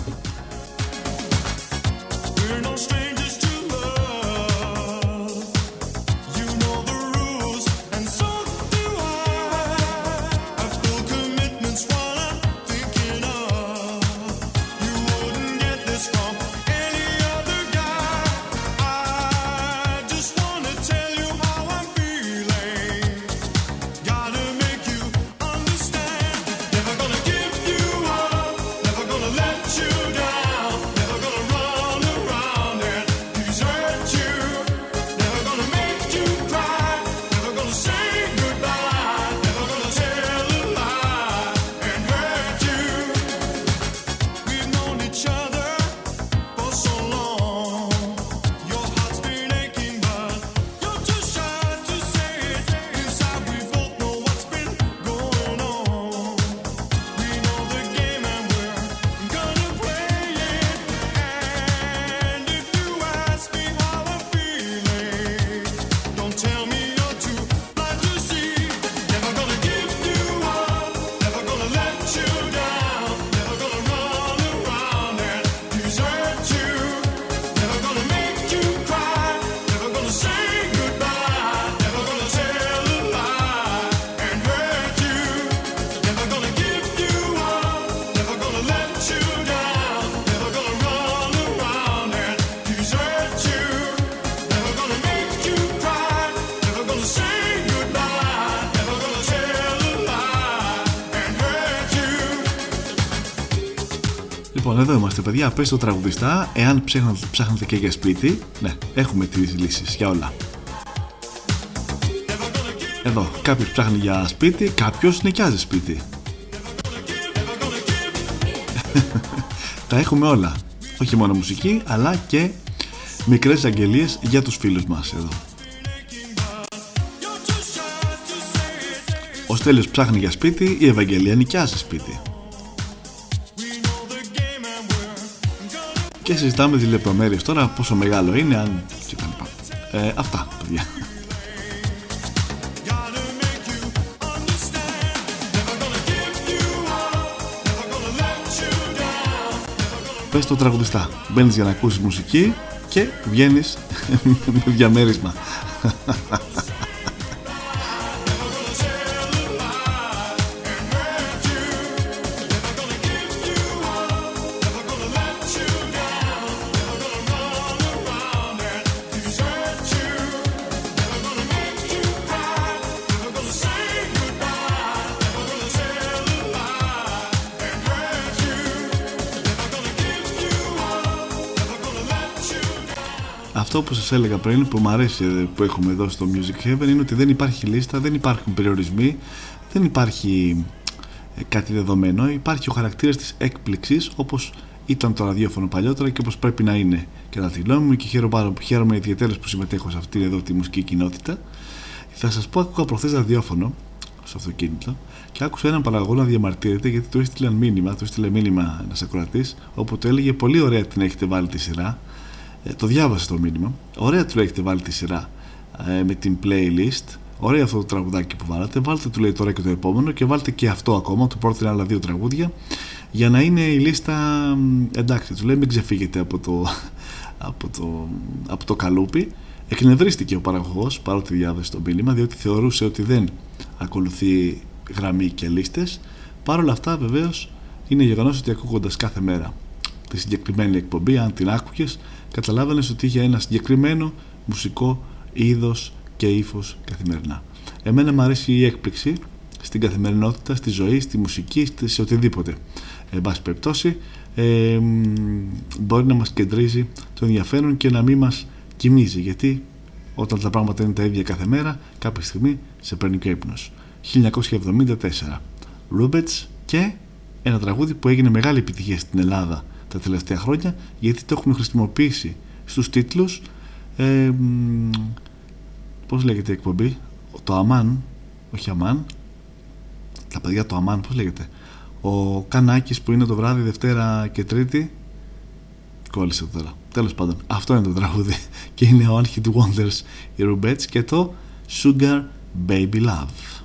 Λοιπόν, εδώ είμαστε παιδιά. Πες το τραγουδιστά, εάν ψάχνετε, ψάχνετε και για σπίτι. Ναι, έχουμε τις λύσεις για όλα. Εδώ, κάποιος ψάχνει για σπίτι, κάποιος νοικιάζει σπίτι. Τα έχουμε όλα. Όχι μόνο μουσική, αλλά και μικρές αγγελίες για τους φίλους μας εδώ. Ο Στέλιος ψάχνει για σπίτι, η Ευαγγελία νοικιάζει σπίτι. Και συζητάμε τις λεπτομέρειες τώρα, πόσο μεγάλο είναι, αν... Ε, αυτά, παιδιά. Πες το τραγουδιστά. Μπαίνεις για να ακούσεις μουσική και βγαίνεις με διαμέρισμα. Αυτό που σας έλεγα πριν που μου αρέσει ε, που έχουμε εδώ στο Music Heaven είναι ότι δεν υπάρχει λίστα, δεν υπάρχουν περιορισμοί δεν υπάρχει ε, κάτι δεδομένο. Υπάρχει ο χαρακτήρας της έκπληξης όπως ήταν το ραδιόφωνο παλιότερα και όπως πρέπει να είναι κατά τη γνώμη μου και χαίρομαι, χαίρομαι ιδιαίτερα που συμμετέχω σε αυτή εδώ τη μουσική κοινότητα. Θα σας πω άκουγα προχθές ραδιόφωνο στο αυτοκίνητο και άκουσα έναν παραγωγό να διαμαρτύρεται γιατί του έστειλαν μήνυμα, του έστειλε μήνυμα ένας ακροατής όπου του έλεγε πολύ ωραία την έχετε βάλει τη σειρά ε, το διάβασε το μήνυμα. Ωραία του έχετε βάλει τη σειρά ε, με την playlist. Ωραία αυτό το τραγουδάκι που βάλατε. Βάλτε του λέει τώρα και το επόμενο και βάλτε και αυτό ακόμα. Του πρότεινε άλλα δύο τραγούδια για να είναι η λίστα εντάξει. Του λέει μην ξεφύγετε από το, από το, από το καλούπι. Εκνευρίστηκε ο παραγωγός παρότι διάβασε το μήνυμα διότι θεωρούσε ότι δεν ακολουθεί γραμμή και λίστες. Παρ' όλα αυτά βεβαίως είναι γεγονός ότι ακούγοντας κάθε μέρα τη συγκεκριμένη εκπομπή, αν την άκουγες, καταλάβανε ότι είχε ένα συγκεκριμένο μουσικό είδος και ύφος καθημερινά. Εμένα μου αρέσει η έκπληξη στην καθημερινότητα, στη ζωή, στη μουσική, σε οτιδήποτε. Εν πάση περιπτώσει, ε, μπορεί να μας κεντρίζει το ενδιαφέρον και να μην μας κοιμίζει γιατί όταν τα πράγματα είναι τα ίδια κάθε μέρα κάποια στιγμή σε παίρνει και ύπνος 1974 Ρούμπετς και ένα τραγούδι που έγινε μεγάλη επιτυχία στην Ελλάδα τα τελευταία χρόνια γιατί το έχουμε χρησιμοποιήσει στους τίτλους ε, πώς λέγεται η εκπομπή; Το Αμάν όχι Αμάν. Τα παιδιά το Αμάν πώς λέγεται; Ο Κανάκης που είναι το βράδυ Δευτέρα και Τρίτη. Κόλλησε τώρα. Τέλος πάντων αυτό είναι το τραγούδι. Και είναι ο Unhit Wonders οι Rubettes και το Sugar Baby Love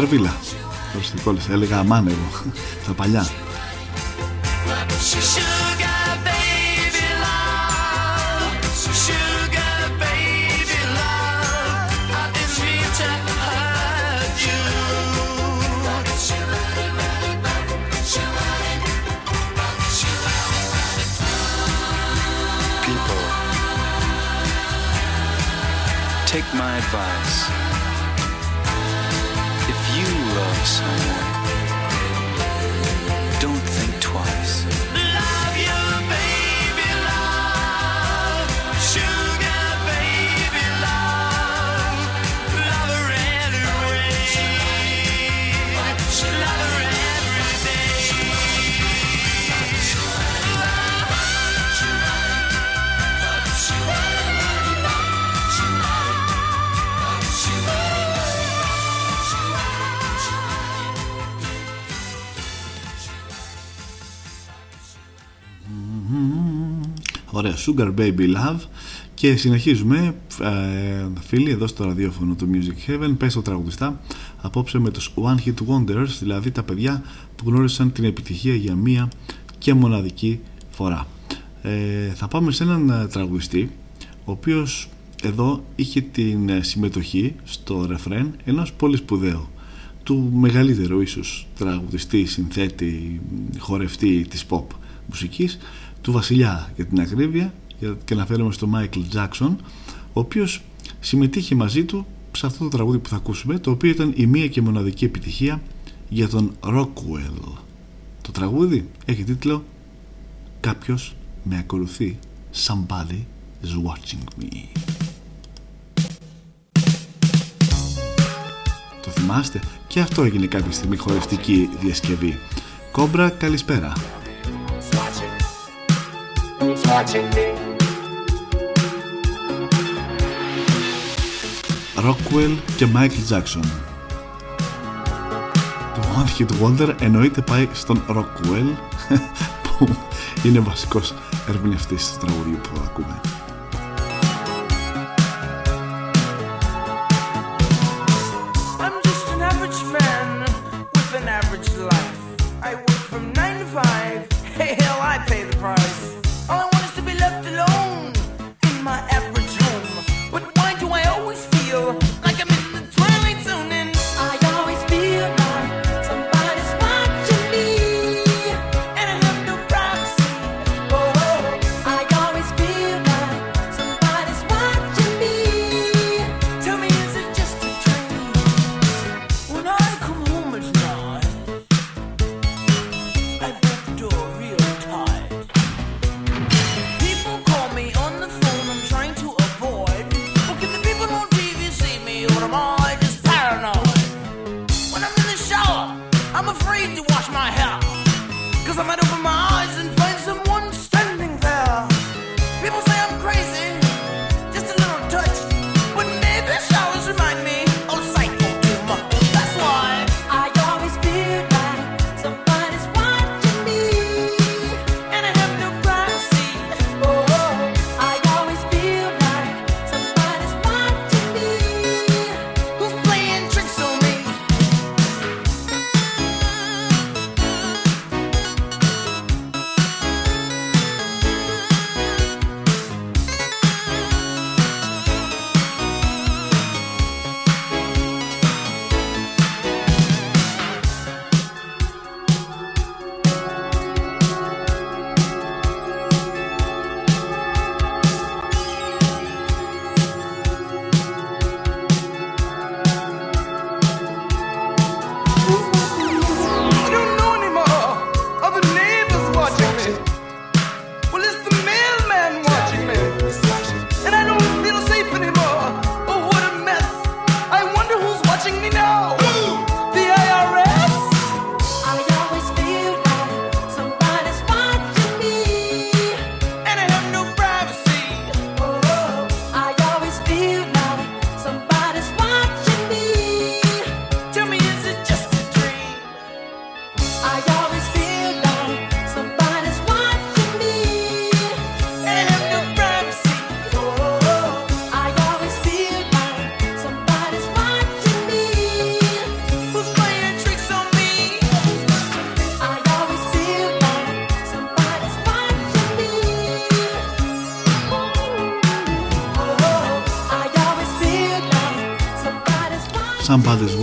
ε, ράδιο Αρβίλα Έλεγα αμάν εγώ, τα παλιά. Sugar baby love, love someone, Ωραία, Sugar Baby Love. Και συνεχίζουμε ε, φίλοι εδώ στο ραδιόφωνο του Music Heaven. Πες το τραγουδιστά. Απόψε με τους One Hit Wonders δηλαδή τα παιδιά που γνώρισαν την επιτυχία για μία και μοναδική φορά. Ε, θα πάμε σε έναν ε, τραγουδιστή ο οποίος εδώ είχε την ε, συμμετοχή στο ρεφρέν ενός πολύ σπουδαίου του μεγαλύτερου ίσως τραγουδιστή, συνθέτη, χορευτή της pop μουσικής του βασιλιά για την ακρίβεια και να φέρουμε στο Michael Jackson ο οποίος συμμετείχε μαζί του σε αυτό το τραγούδι που θα ακούσουμε το οποίο ήταν η μία και μοναδική επιτυχία για τον Rockwell. Το τραγούδι έχει τίτλο «Κάποιος με ακολουθεί. Somebody is watching me» Το θυμάστε; Και αυτό έγινε κάποια στιγμή χορευτική διασκευή. Κόμπρα καλησπέρα Rockwell και Michael Jackson. Το One Hit Wonder εννοείται πάει στον Rockwell που είναι βασικός ερμηνευτής του τραγουδιού που ακούμε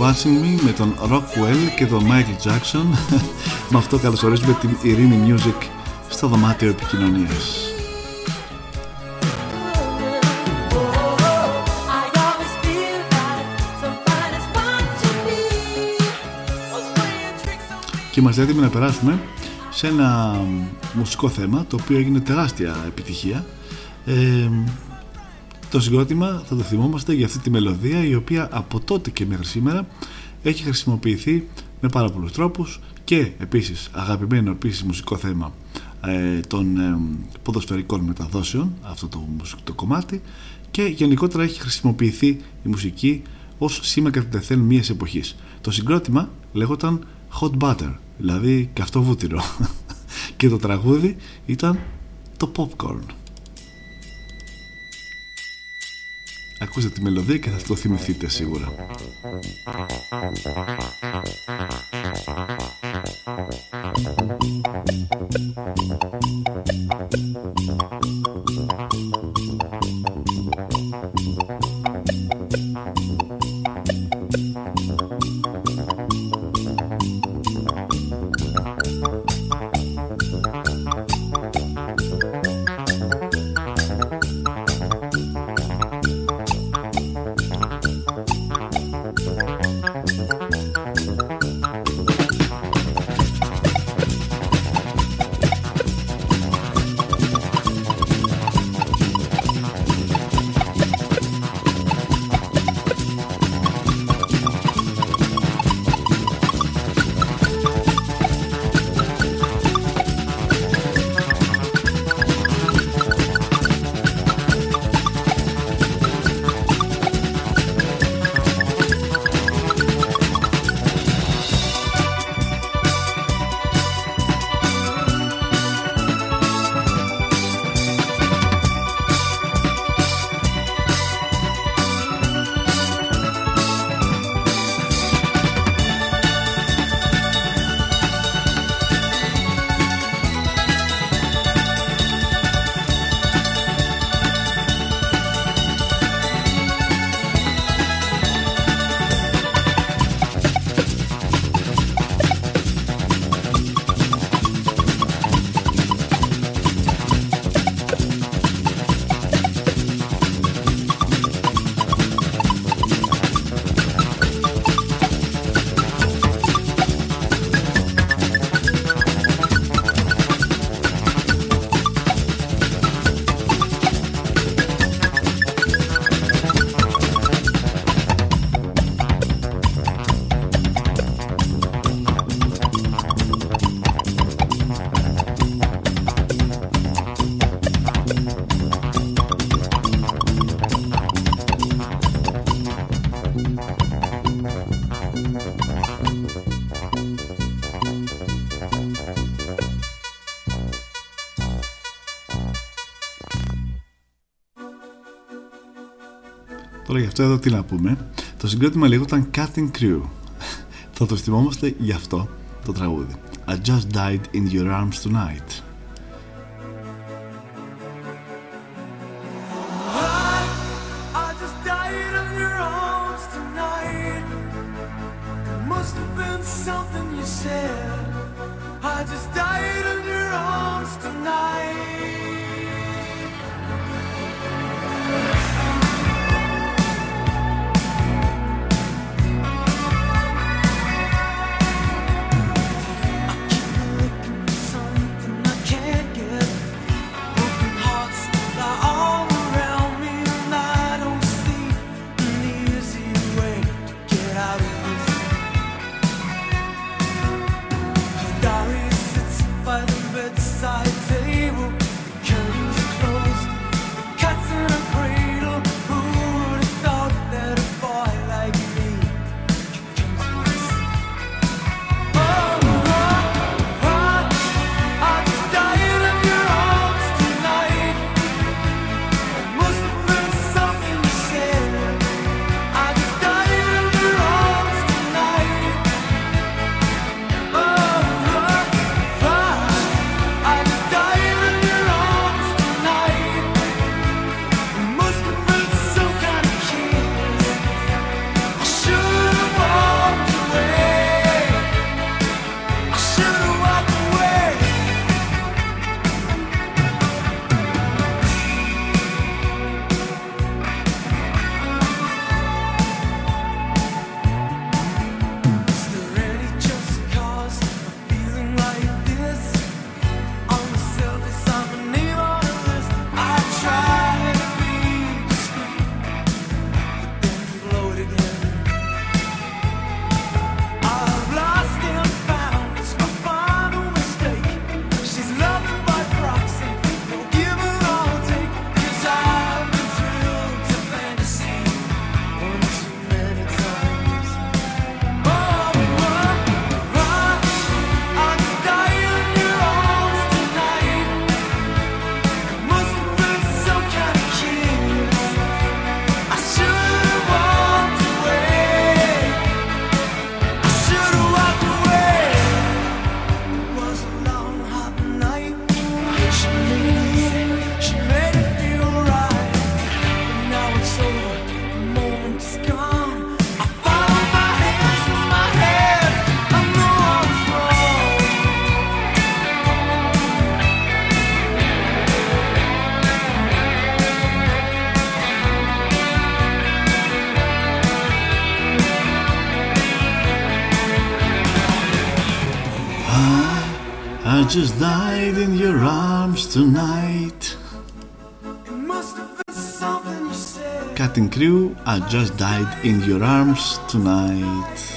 Watching Me με τον Rockwell και τον Michael Jackson. με αυτό καλωσορίζουμε την Ειρήνη Music στο δωμάτιο επικοινωνίας. Και είμαστε έτοιμοι να περάσουμε σε ένα μουσικό θέμα το οποίο έγινε τεράστια επιτυχία ε, το συγκρότημα θα το θυμόμαστε για αυτή τη μελωδία η οποία από τότε και μέχρι σήμερα έχει χρησιμοποιηθεί με πάρα πολλούς τρόπους και επίσης αγαπημένο επίσης μουσικό θέμα ε, των ε, ποδοσφαιρικών μεταδόσεων αυτό το, το κομμάτι και γενικότερα έχει χρησιμοποιηθεί η μουσική ως σήμα κατευθέν μιας εποχής. Το συγκρότημα λέγονταν Hot Butter δηλαδή καυτό βούτυρο. Και το τραγούδι ήταν το Popcorn Ακούστε τη μελωδία και θα το θυμηθείτε σίγουρα. Τώρα γι' αυτό εδώ τι να πούμε. Το συγκρότημα λέγονταν Cutting Crew. Θα το θυμόμαστε γι' αυτό το τραγούδι. I just died in your arms tonight. I just died in your arms tonight. Cutting Crew, I just died in your arms tonight.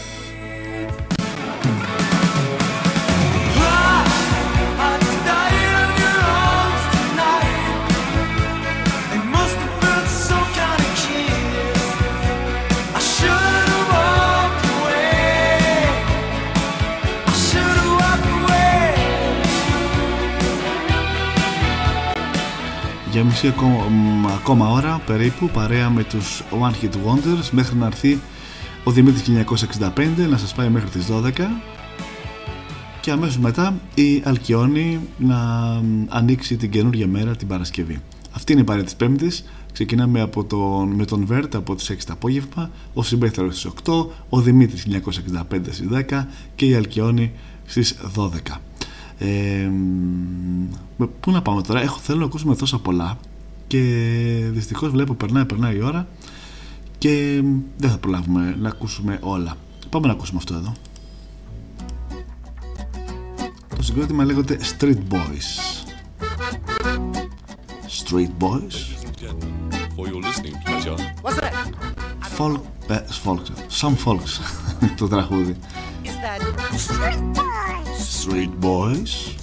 Μισή ακόμα, ακόμα ώρα περίπου παρέα με τους One Hit Wonders μέχρι να έρθει ο Δημήτρης 1965 να σας πάει μέχρι τις 12 και αμέσως μετά η Αλκιόνη να ανοίξει την καινούργια μέρα την Παρασκευή. Αυτή είναι η παρέα της Πέμπτης. Ξεκινάμε από τον, με τον Βέρτ από τις 6 το απόγευμα, ο Συμπέχτερος στις 8, ο Δημήτρης 1965 στις 10 και η Αλκιόνη στις 12. Ε, πού να πάμε τώρα, έχω, θέλω να ακούσουμε τόσα πολλά και δυστυχώς βλέπω περνάει, περνάει η ώρα και δεν θα προλάβουμε να ακούσουμε όλα. Πάμε να ακούσουμε αυτό εδώ. Το συγκρότημα λέγονται Street Boys. Street Boys. For your listening pleasure. What's that? Folk, ε, folks, some folks το τραγούδι. Is that Street Boys.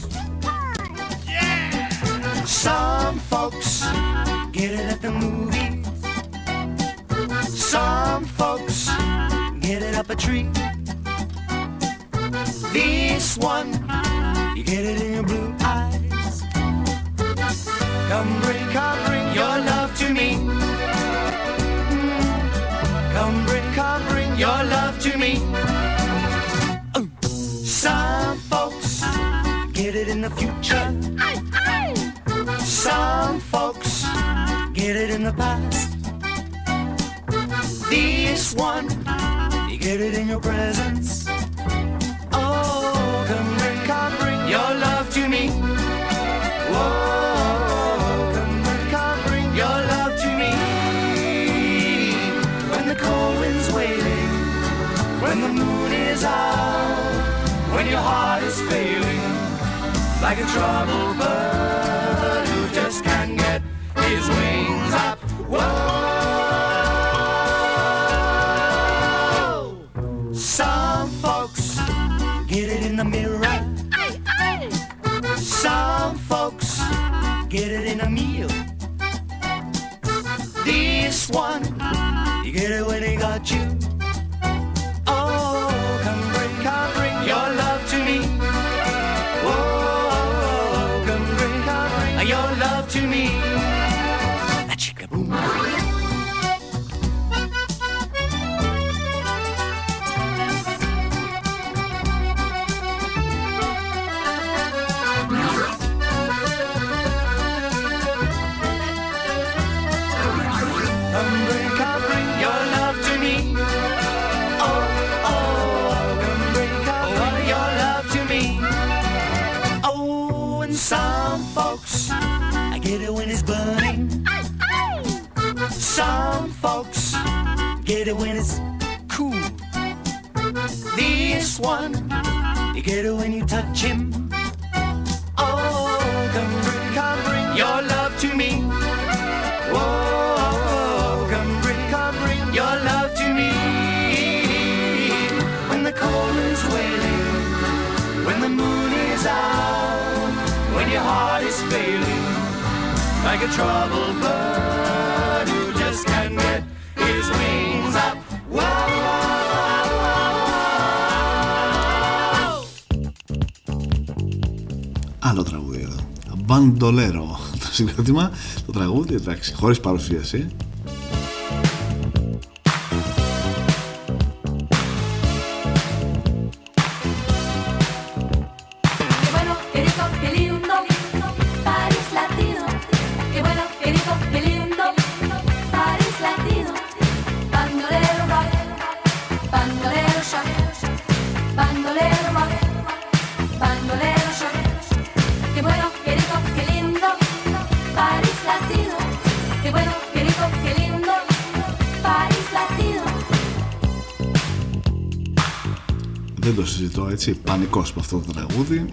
Some folks get it at the movies. Some folks get it up a tree. This one, you get it in your blue eyes. Come bring, come bring your love to me. Come bring, come bring your love to me. Some folks get it in the future. Some folks get it in the past. This one, you get it in your presence. Oh, come bring, come bring your love to me. Whoa, come bring, bring your love to me. When the cold wind's wailing, when the moon is out, when your heart is failing, like a troubled bird his wings up. Whoa! Some folks get it in the mirror. Aye, aye. Some folks get it in a meal. This one, you get it when he got when it's cool. This one, you get it when you touch him. Oh, come bring, come bring your love to me. Whoa, come bring, come bring your love to me. When the cold is wailing, when the moon is out, when your heart is failing, like a troubled bird Μπαντολέρο. Το συγκρότημα, το τραγούδι, εντάξει, χωρίς παρουσίαση. πανικός με αυτό το τραγούδι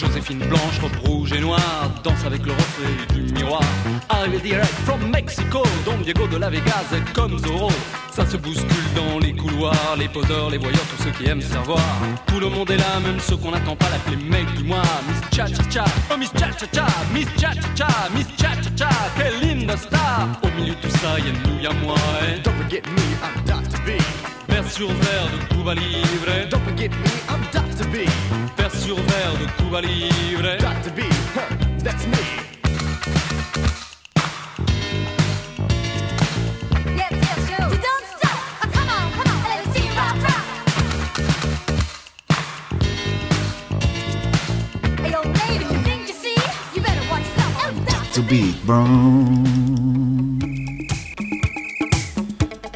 Joséphine blanche, robe rouge et noire, danse avec le reflet du miroir. Arrivé direct from Mexico, Don Diego de la Vegas comme Zorro, ça se bouscule dans couloirs, les poseurs, les voyeurs, tous ceux qui aiment se revoir. Tout le monde est là, même ceux qu'on n'attend pas l'appeler mec du mois. Miss Cha Cha Cha, oh Miss Cha Cha Cha, Miss Cha Cha Cha, Miss Cha Cha Cha, quelle linda star. Au milieu de tout ça, y'a nous, y'a moi. Et don't forget me, I'm Dr. B. Vers sur verre de Cuba Libre. Don't forget me, I'm Dr. B. Vers sur verre de Cuba Libre. Dr. B, huh, that's me.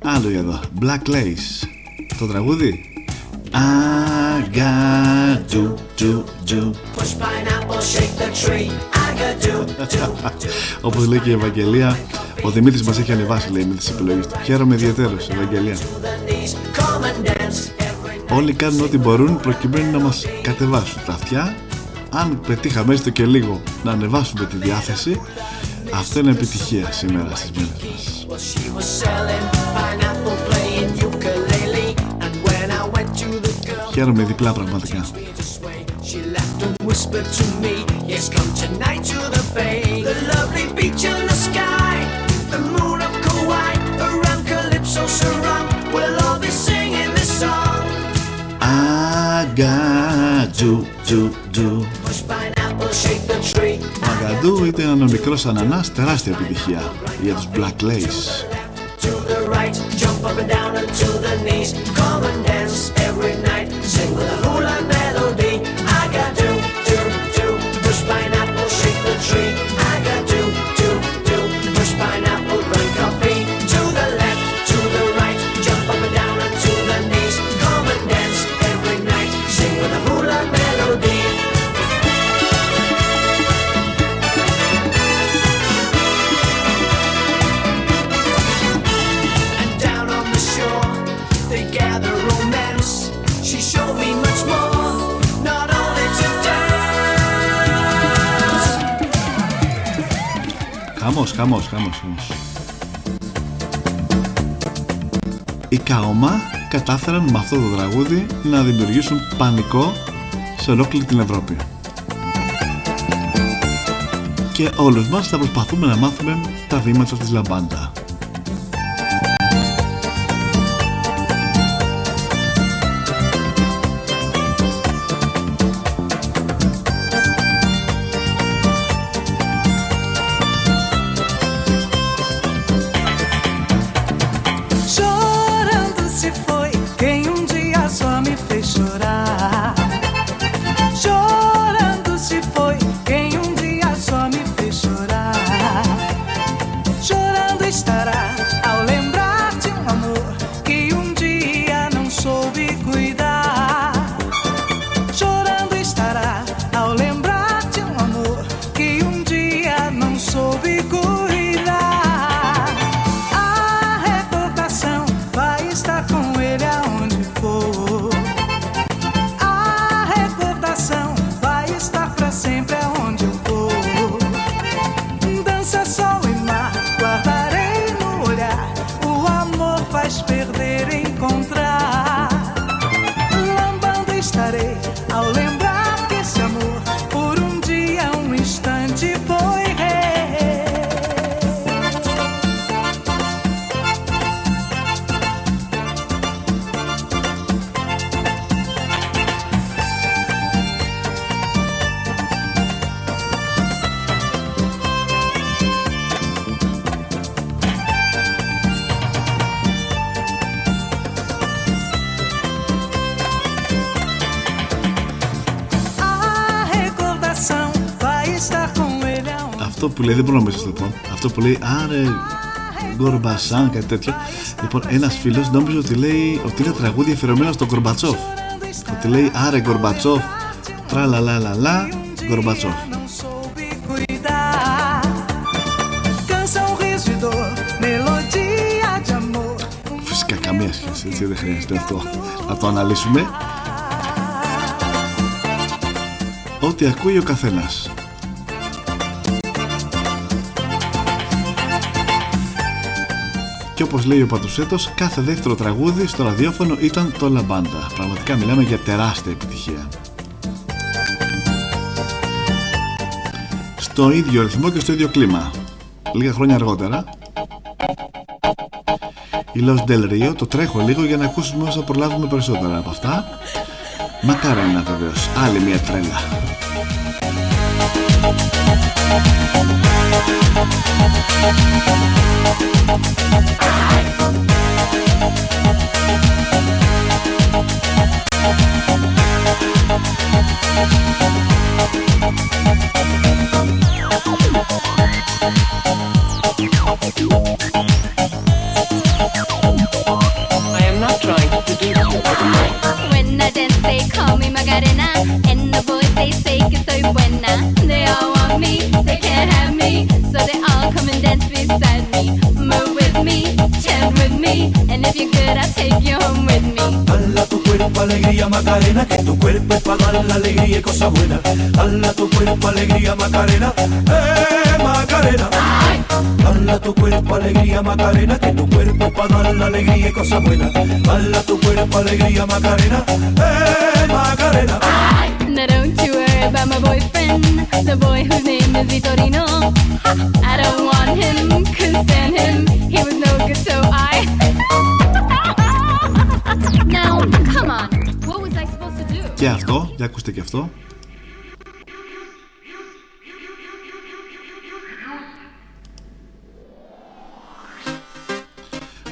Άλλο εδώ. Black Lace. Το τραγούδι. I got you, you, you. Όπως λέει και η Ευαγγελία, ο Δημήτρης μας έχει ανεβάσει λέει με τις επιλογές του. Χαίρομαι ιδιαίτερος, Ευαγγελία. Όλοι κάνουν ό,τι μπορούν προκειμένου να μας κατεβάσουν τα αυτιά. Αν πετύχαμε έστω και λίγο να ανεβάσουμε τη διάθεση, αυτό είναι επιτυχία σήμερα στις μέρες μας. Χαίρομαι διπλά πραγματικά. She laughed and whispered to me, Yes, come tonight to the bay. The lovely beach and the sky, the moon of Kauai, around Calypso Sarong. We'll all be singing this song. I got you, you, you. Push pineapple, shake the tree. Μαγκαντού ήταν ένα μικρό ανανάς, τεράστια επιτυχία για τους Black Lace. To the right, jump up and down and to the knees. Come and dance every night, sing with a Χαμός, χαμός, χαμός, χαμός. Οι Καομά κατάφεραν με αυτό το τραγούδι να δημιουργήσουν πανικό σε ολόκληρη την Ευρώπη. Και όλους μας θα προσπαθούμε να μάθουμε τα βήματα της Λαμπάντα. Λέει, δεν μπορώ να μέσα λοιπόν. Αυτό που λέει, άρε, Γκορμπασάν, κάτι τέτοιο. Λοιπόν, ένας φίλος νόμιζε ότι λέει ότι είναι τραγούδι αφιερωμένο στον Γκορμπατσόφ. Ότι λέει, άρε, Γκορμπατσόφ, τραλαλαλαλα, Γκορμπατσόφ. não soube cuidar. Canção, riso e dor, melodia de amor. Φυσικά καμία σχέση, έτσι δεν χρειάζεται αυτό να το αναλύσουμε. Ό,τι ακούει ο καθένας. Και όπως λέει ο Πατουσέτος κάθε δεύτερο τραγούδι στο ραδιόφωνο ήταν το Λαμπάντα πραγματικά μιλάμε για τεράστια επιτυχία. Στο ίδιο ρυθμό και στο ίδιο κλίμα. Λίγα χρόνια αργότερα. Η Los Del Rio το τρέχω λίγο για να ακούσουμε όσο προλάβουμε περισσότερα από αυτά. Μακαρένα βεβαίως άλλη μια τρέλα Thank So they all come and dance beside me. Move with me, with me. And if you're good, I'll take you home with me. Tu cuerpo alegría Macarena, que tu cuerpo es para dar la alegría y cosas buenas. Hala tu cuerpo alegría Macarena, eh Macarena. Hala tu cuerpo alegría Macarena, que tu cuerpo es para dar la alegría y cosas buenas. Hala tu cuerpo alegría Macarena, eh Macarena. You worry about my boyfriend, the boy whose name is Vitorino. I don't want him, couldn't stand him. He was no good, so I. now, come on, what was I supposed to do? Και αυτό, για ακούστε και αυτό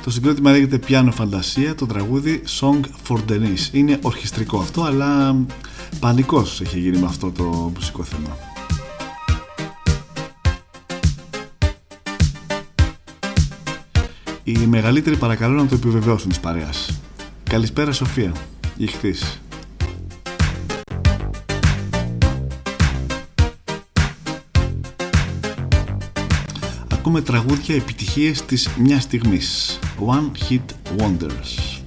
Το συγκρότημα λέγεται Piano Φαντασία, το τραγούδι Song for Denise. Είναι ορχιστρικό αυτό, αλλά πανικός έχει γίνει με αυτό το μουσικό θέμα. Οι μεγαλύτεροι παρακαλώ να το επιβεβαιώσουν της παρέας. Καλησπέρα Σοφία, ηχθής. Ακούμε τραγούδια επιτυχίες της μιας στιγμής. One Hit Wonders.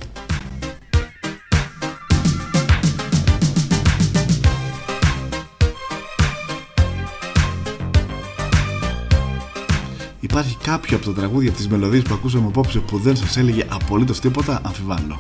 Υπάρχει κάποιο από τα τραγούδια της μελωδίας που ακούσαμε απόψε που δεν σας έλεγε απολύτως τίποτα, αμφιβάλλω.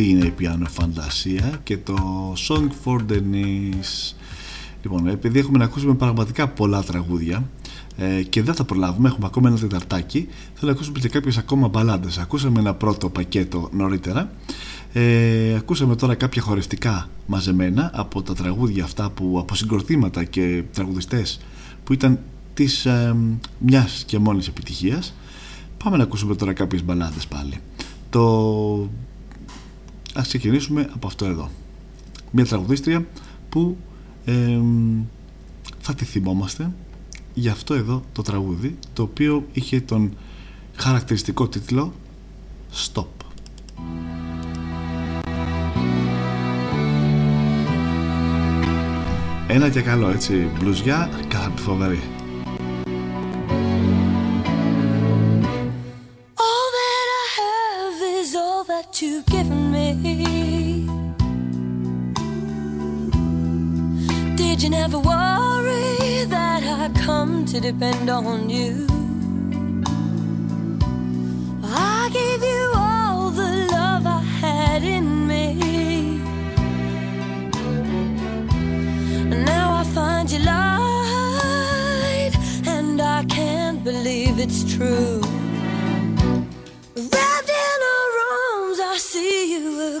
Αυτή είναι η πιάνο φαντασία και το Song for Denise. Λοιπόν, επειδή έχουμε να ακούσουμε πραγματικά πολλά τραγούδια ε, και δεν θα προλάβουμε, έχουμε ακόμα ένα τεταρτάκι, θέλω να ακούσουμε και κάποιες ακόμα μπαλάντες. Ακούσαμε ένα πρώτο πακέτο νωρίτερα, ε, ακούσαμε τώρα κάποια χορευτικά μαζεμένα από τα τραγούδια αυτά που από συγκροτήματα και τραγουδιστές που ήταν της ε, μιας και μόνης επιτυχίας. Πάμε να ακούσουμε τώρα κάποιες μπαλάντες πάλι. Το Ας ξεκινήσουμε από αυτό εδώ. Μια τραγουδίστρια που ε, θα τη θυμόμαστε για αυτό εδώ το τραγούδι το οποίο είχε τον χαρακτηριστικό τίτλο Stop. Ένα και καλό έτσι μπλουζιά κάτι φοβερή. All that I have is all that you've given Did you never worry that I come to depend on you? I gave you all the love I had in me. And now I find you lied, and I can't believe it's true. Wrapped in her arms, I see you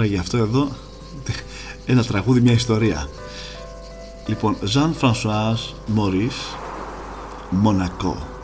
Τώρα για αυτό εδώ ένα τραγούδι, μια ιστορία. Λοιπόν, Ζαν Φρανσουάς Μωρίς Μονακό.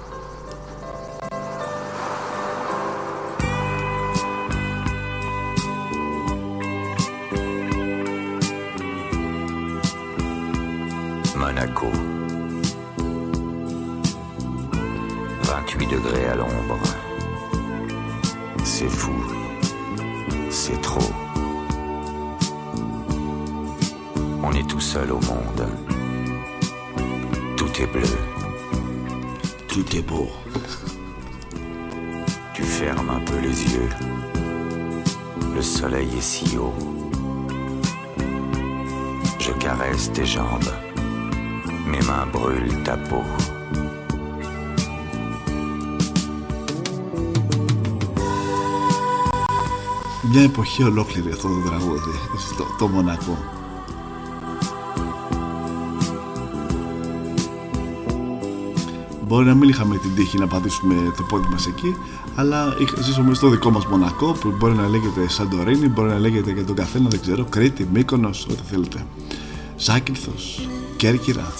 les yeux. Le soleil est si haut. Je caresse tes jambes. Mes mains brûlent ta peau. Μια εποχή ολόκληρη αυτό το τραγούδι το, το Μονακό Μπορεί να μην είχαμε την τύχη να πατήσουμε το πόδι μας εκεί αλλά είχ- ζήσαμε στο δικό μας Μονακό που μπορεί να λέγεται Σαντορίνη μπορεί να λέγεται για τον καθένα δεν ξέρω Κρήτη, Μύκονος, ό,τι θέλετε. Ζάκυνθος, Κέρκυρα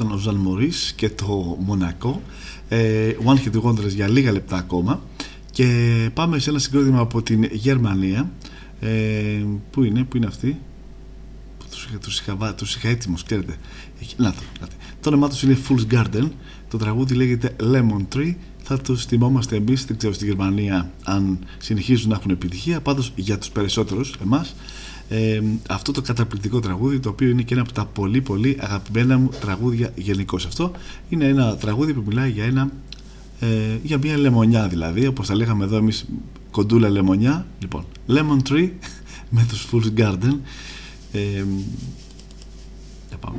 ήταν ο Ζαν Μωρίς και το Μονακό. Ε, One Hit Wonders για λίγα λεπτά ακόμα. Και πάμε σε ένα συγκρότημα από την Γερμανία. Ε, πού είναι, πού είναι αυτή; Που τους, είχα- τους, είχα, βά- τους είχα έτοιμους, ξέρετε. Εκεί- Να το, να το. Το όνομά τους είναι Fool's Garden. Το τραγούδι λέγεται Lemon Tree. Θα τους θυμόμαστε εμείς, δεν ξέρω στη Γερμανία αν συνεχίζουν να έχουν επιτυχία. Πάντως για τους περισσότερους εμάς ε, αυτό το καταπληκτικό τραγούδι το οποίο είναι και ένα από τα πολύ πολύ αγαπημένα μου τραγούδια γενικώς. Αυτό είναι ένα τραγούδι που μιλάει για ένα ε, για μια λεμονιά δηλαδή όπως τα λέγαμε εδώ εμείς κοντούλα λεμονιά. Λοιπόν Lemon Tree με τους Fool's Garden. Ε, για πάμε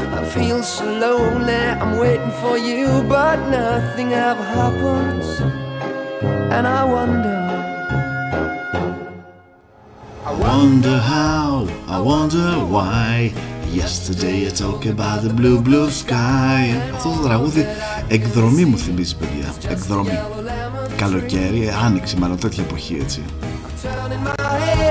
I feel so lonely, I'm waiting for you, but nothing ever happens. And I wonder. I wonder how, I wonder why Yesterday I talk about the blue blue sky Αυτό το τραγούδι εκδρομή μου θυμίζει παιδιά Εκδρομή Καλοκαίρι, άνοιξη μάλλον τέτοια εποχή έτσι Turning my head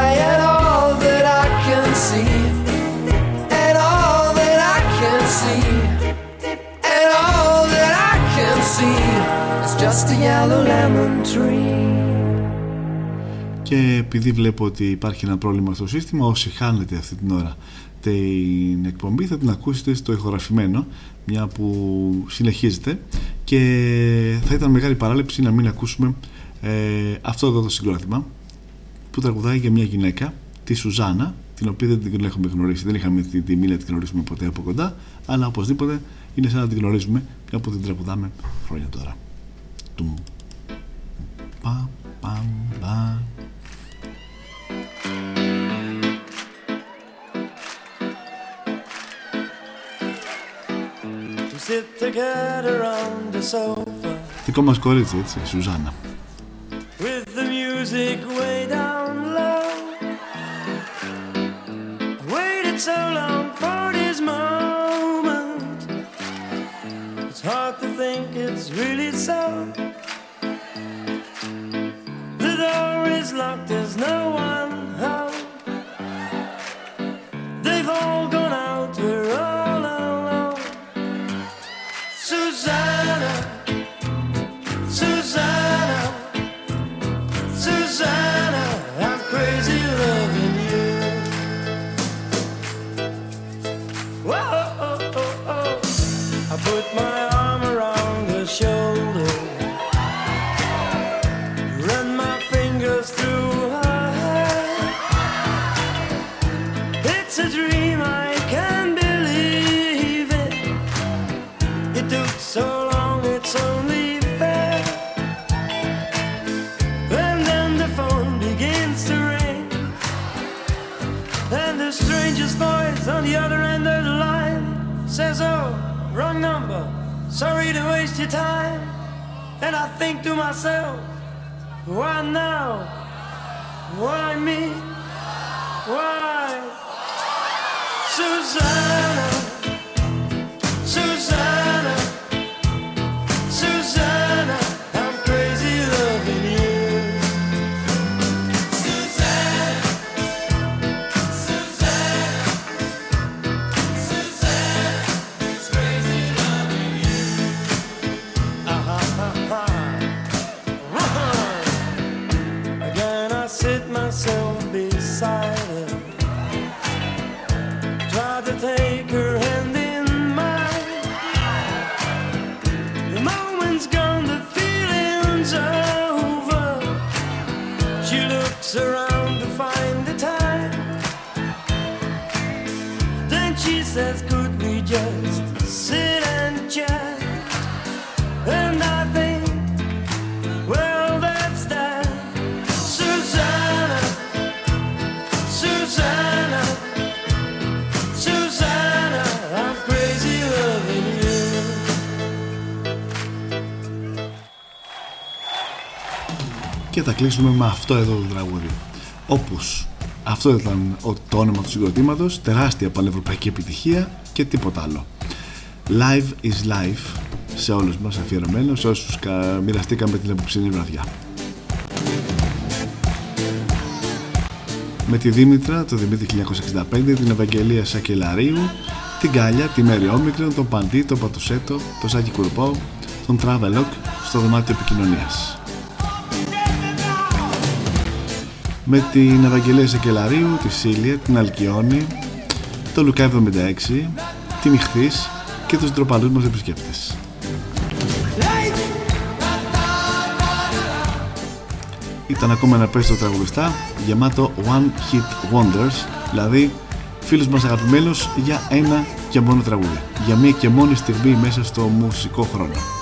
Και επειδή βλέπω ότι υπάρχει ένα πρόβλημα στο σύστημα όσοι χάνετε αυτή την ώρα την εκπομπή θα την ακούσετε στο ηχογραφημένο μια που συνεχίζεται. Και θα ήταν μεγάλη παράληψη να μην ακούσουμε ε, αυτό εδώ το συγκρότημα που τραγουδάει για μια γυναίκα τη Σουζάνα την οποία δεν την έχουμε γνωρίσει. Δεν είχαμε την τιμή να την γνωρίσουμε ποτέ από κοντά αλλά οπωσδήποτε είναι σαν να την γνωρίζουμε μια που την τραγουδάμε χρόνια τώρα Τουμ. Πα, παμ, πα. To sit together on the sofa Δικό μας κορίτσι έτσι, Σουζάνα with the music way down low. Waited so long for this moment. It's hard to think it's really so. Says, Oh, wrong number, sorry to waste your time. And I think to myself, why now? Why me? Και θα κλείσουμε με αυτό εδώ το τραγούδι. Όπως αυτό ήταν ο- το όνομα του συγκροτήματος, τεράστια πανευρωπαϊκή επιτυχία και τίποτα άλλο. Live is life σε όλους μας αφιερωμένο, σε όσους κα- μοιραστήκαμε την απόψινή βραδιά. Με τη Δήμητρα, το Δημήτρη 1965, την Ευαγγελία Σακελαρίου, την Κάλια, τη Μέρη Όμικρον, τον Παντή, τον Πατουσέτο, τον Σάκη Κουρπό, τον Travelok στο δωμάτιο επικοινωνίας. Με την Ευαγγελία Σεκελαρίου, τη Σίλια, την Αλκιόνη, το Λουκά 76, την Ιχθύς και τους ντροπαλούς μας επισκέπτες. Ήταν ακόμα ένα πέστο τραγουδιστά γεμάτο One Hit Wonders, δηλαδή φίλους μας αγαπημένους για ένα και μόνο τραγούδι, για μία και μόνη στιγμή μέσα στο μουσικό χρόνο.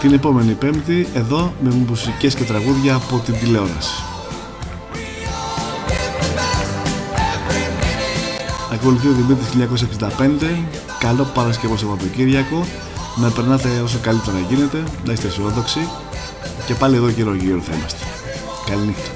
Την επόμενη πέμπτη εδώ με μουσικές και τραγούδια από την τηλεόραση. Ακολουθεί ο Δημήτρης 1965 Καλό Παρασκευό Σαββατοκύριακο Να περνάτε όσο καλύτερα γίνεται Να είστε αισιόδοξοι. Και πάλι εδώ γύρω γύρω θα είμαστε. Καληνύχτα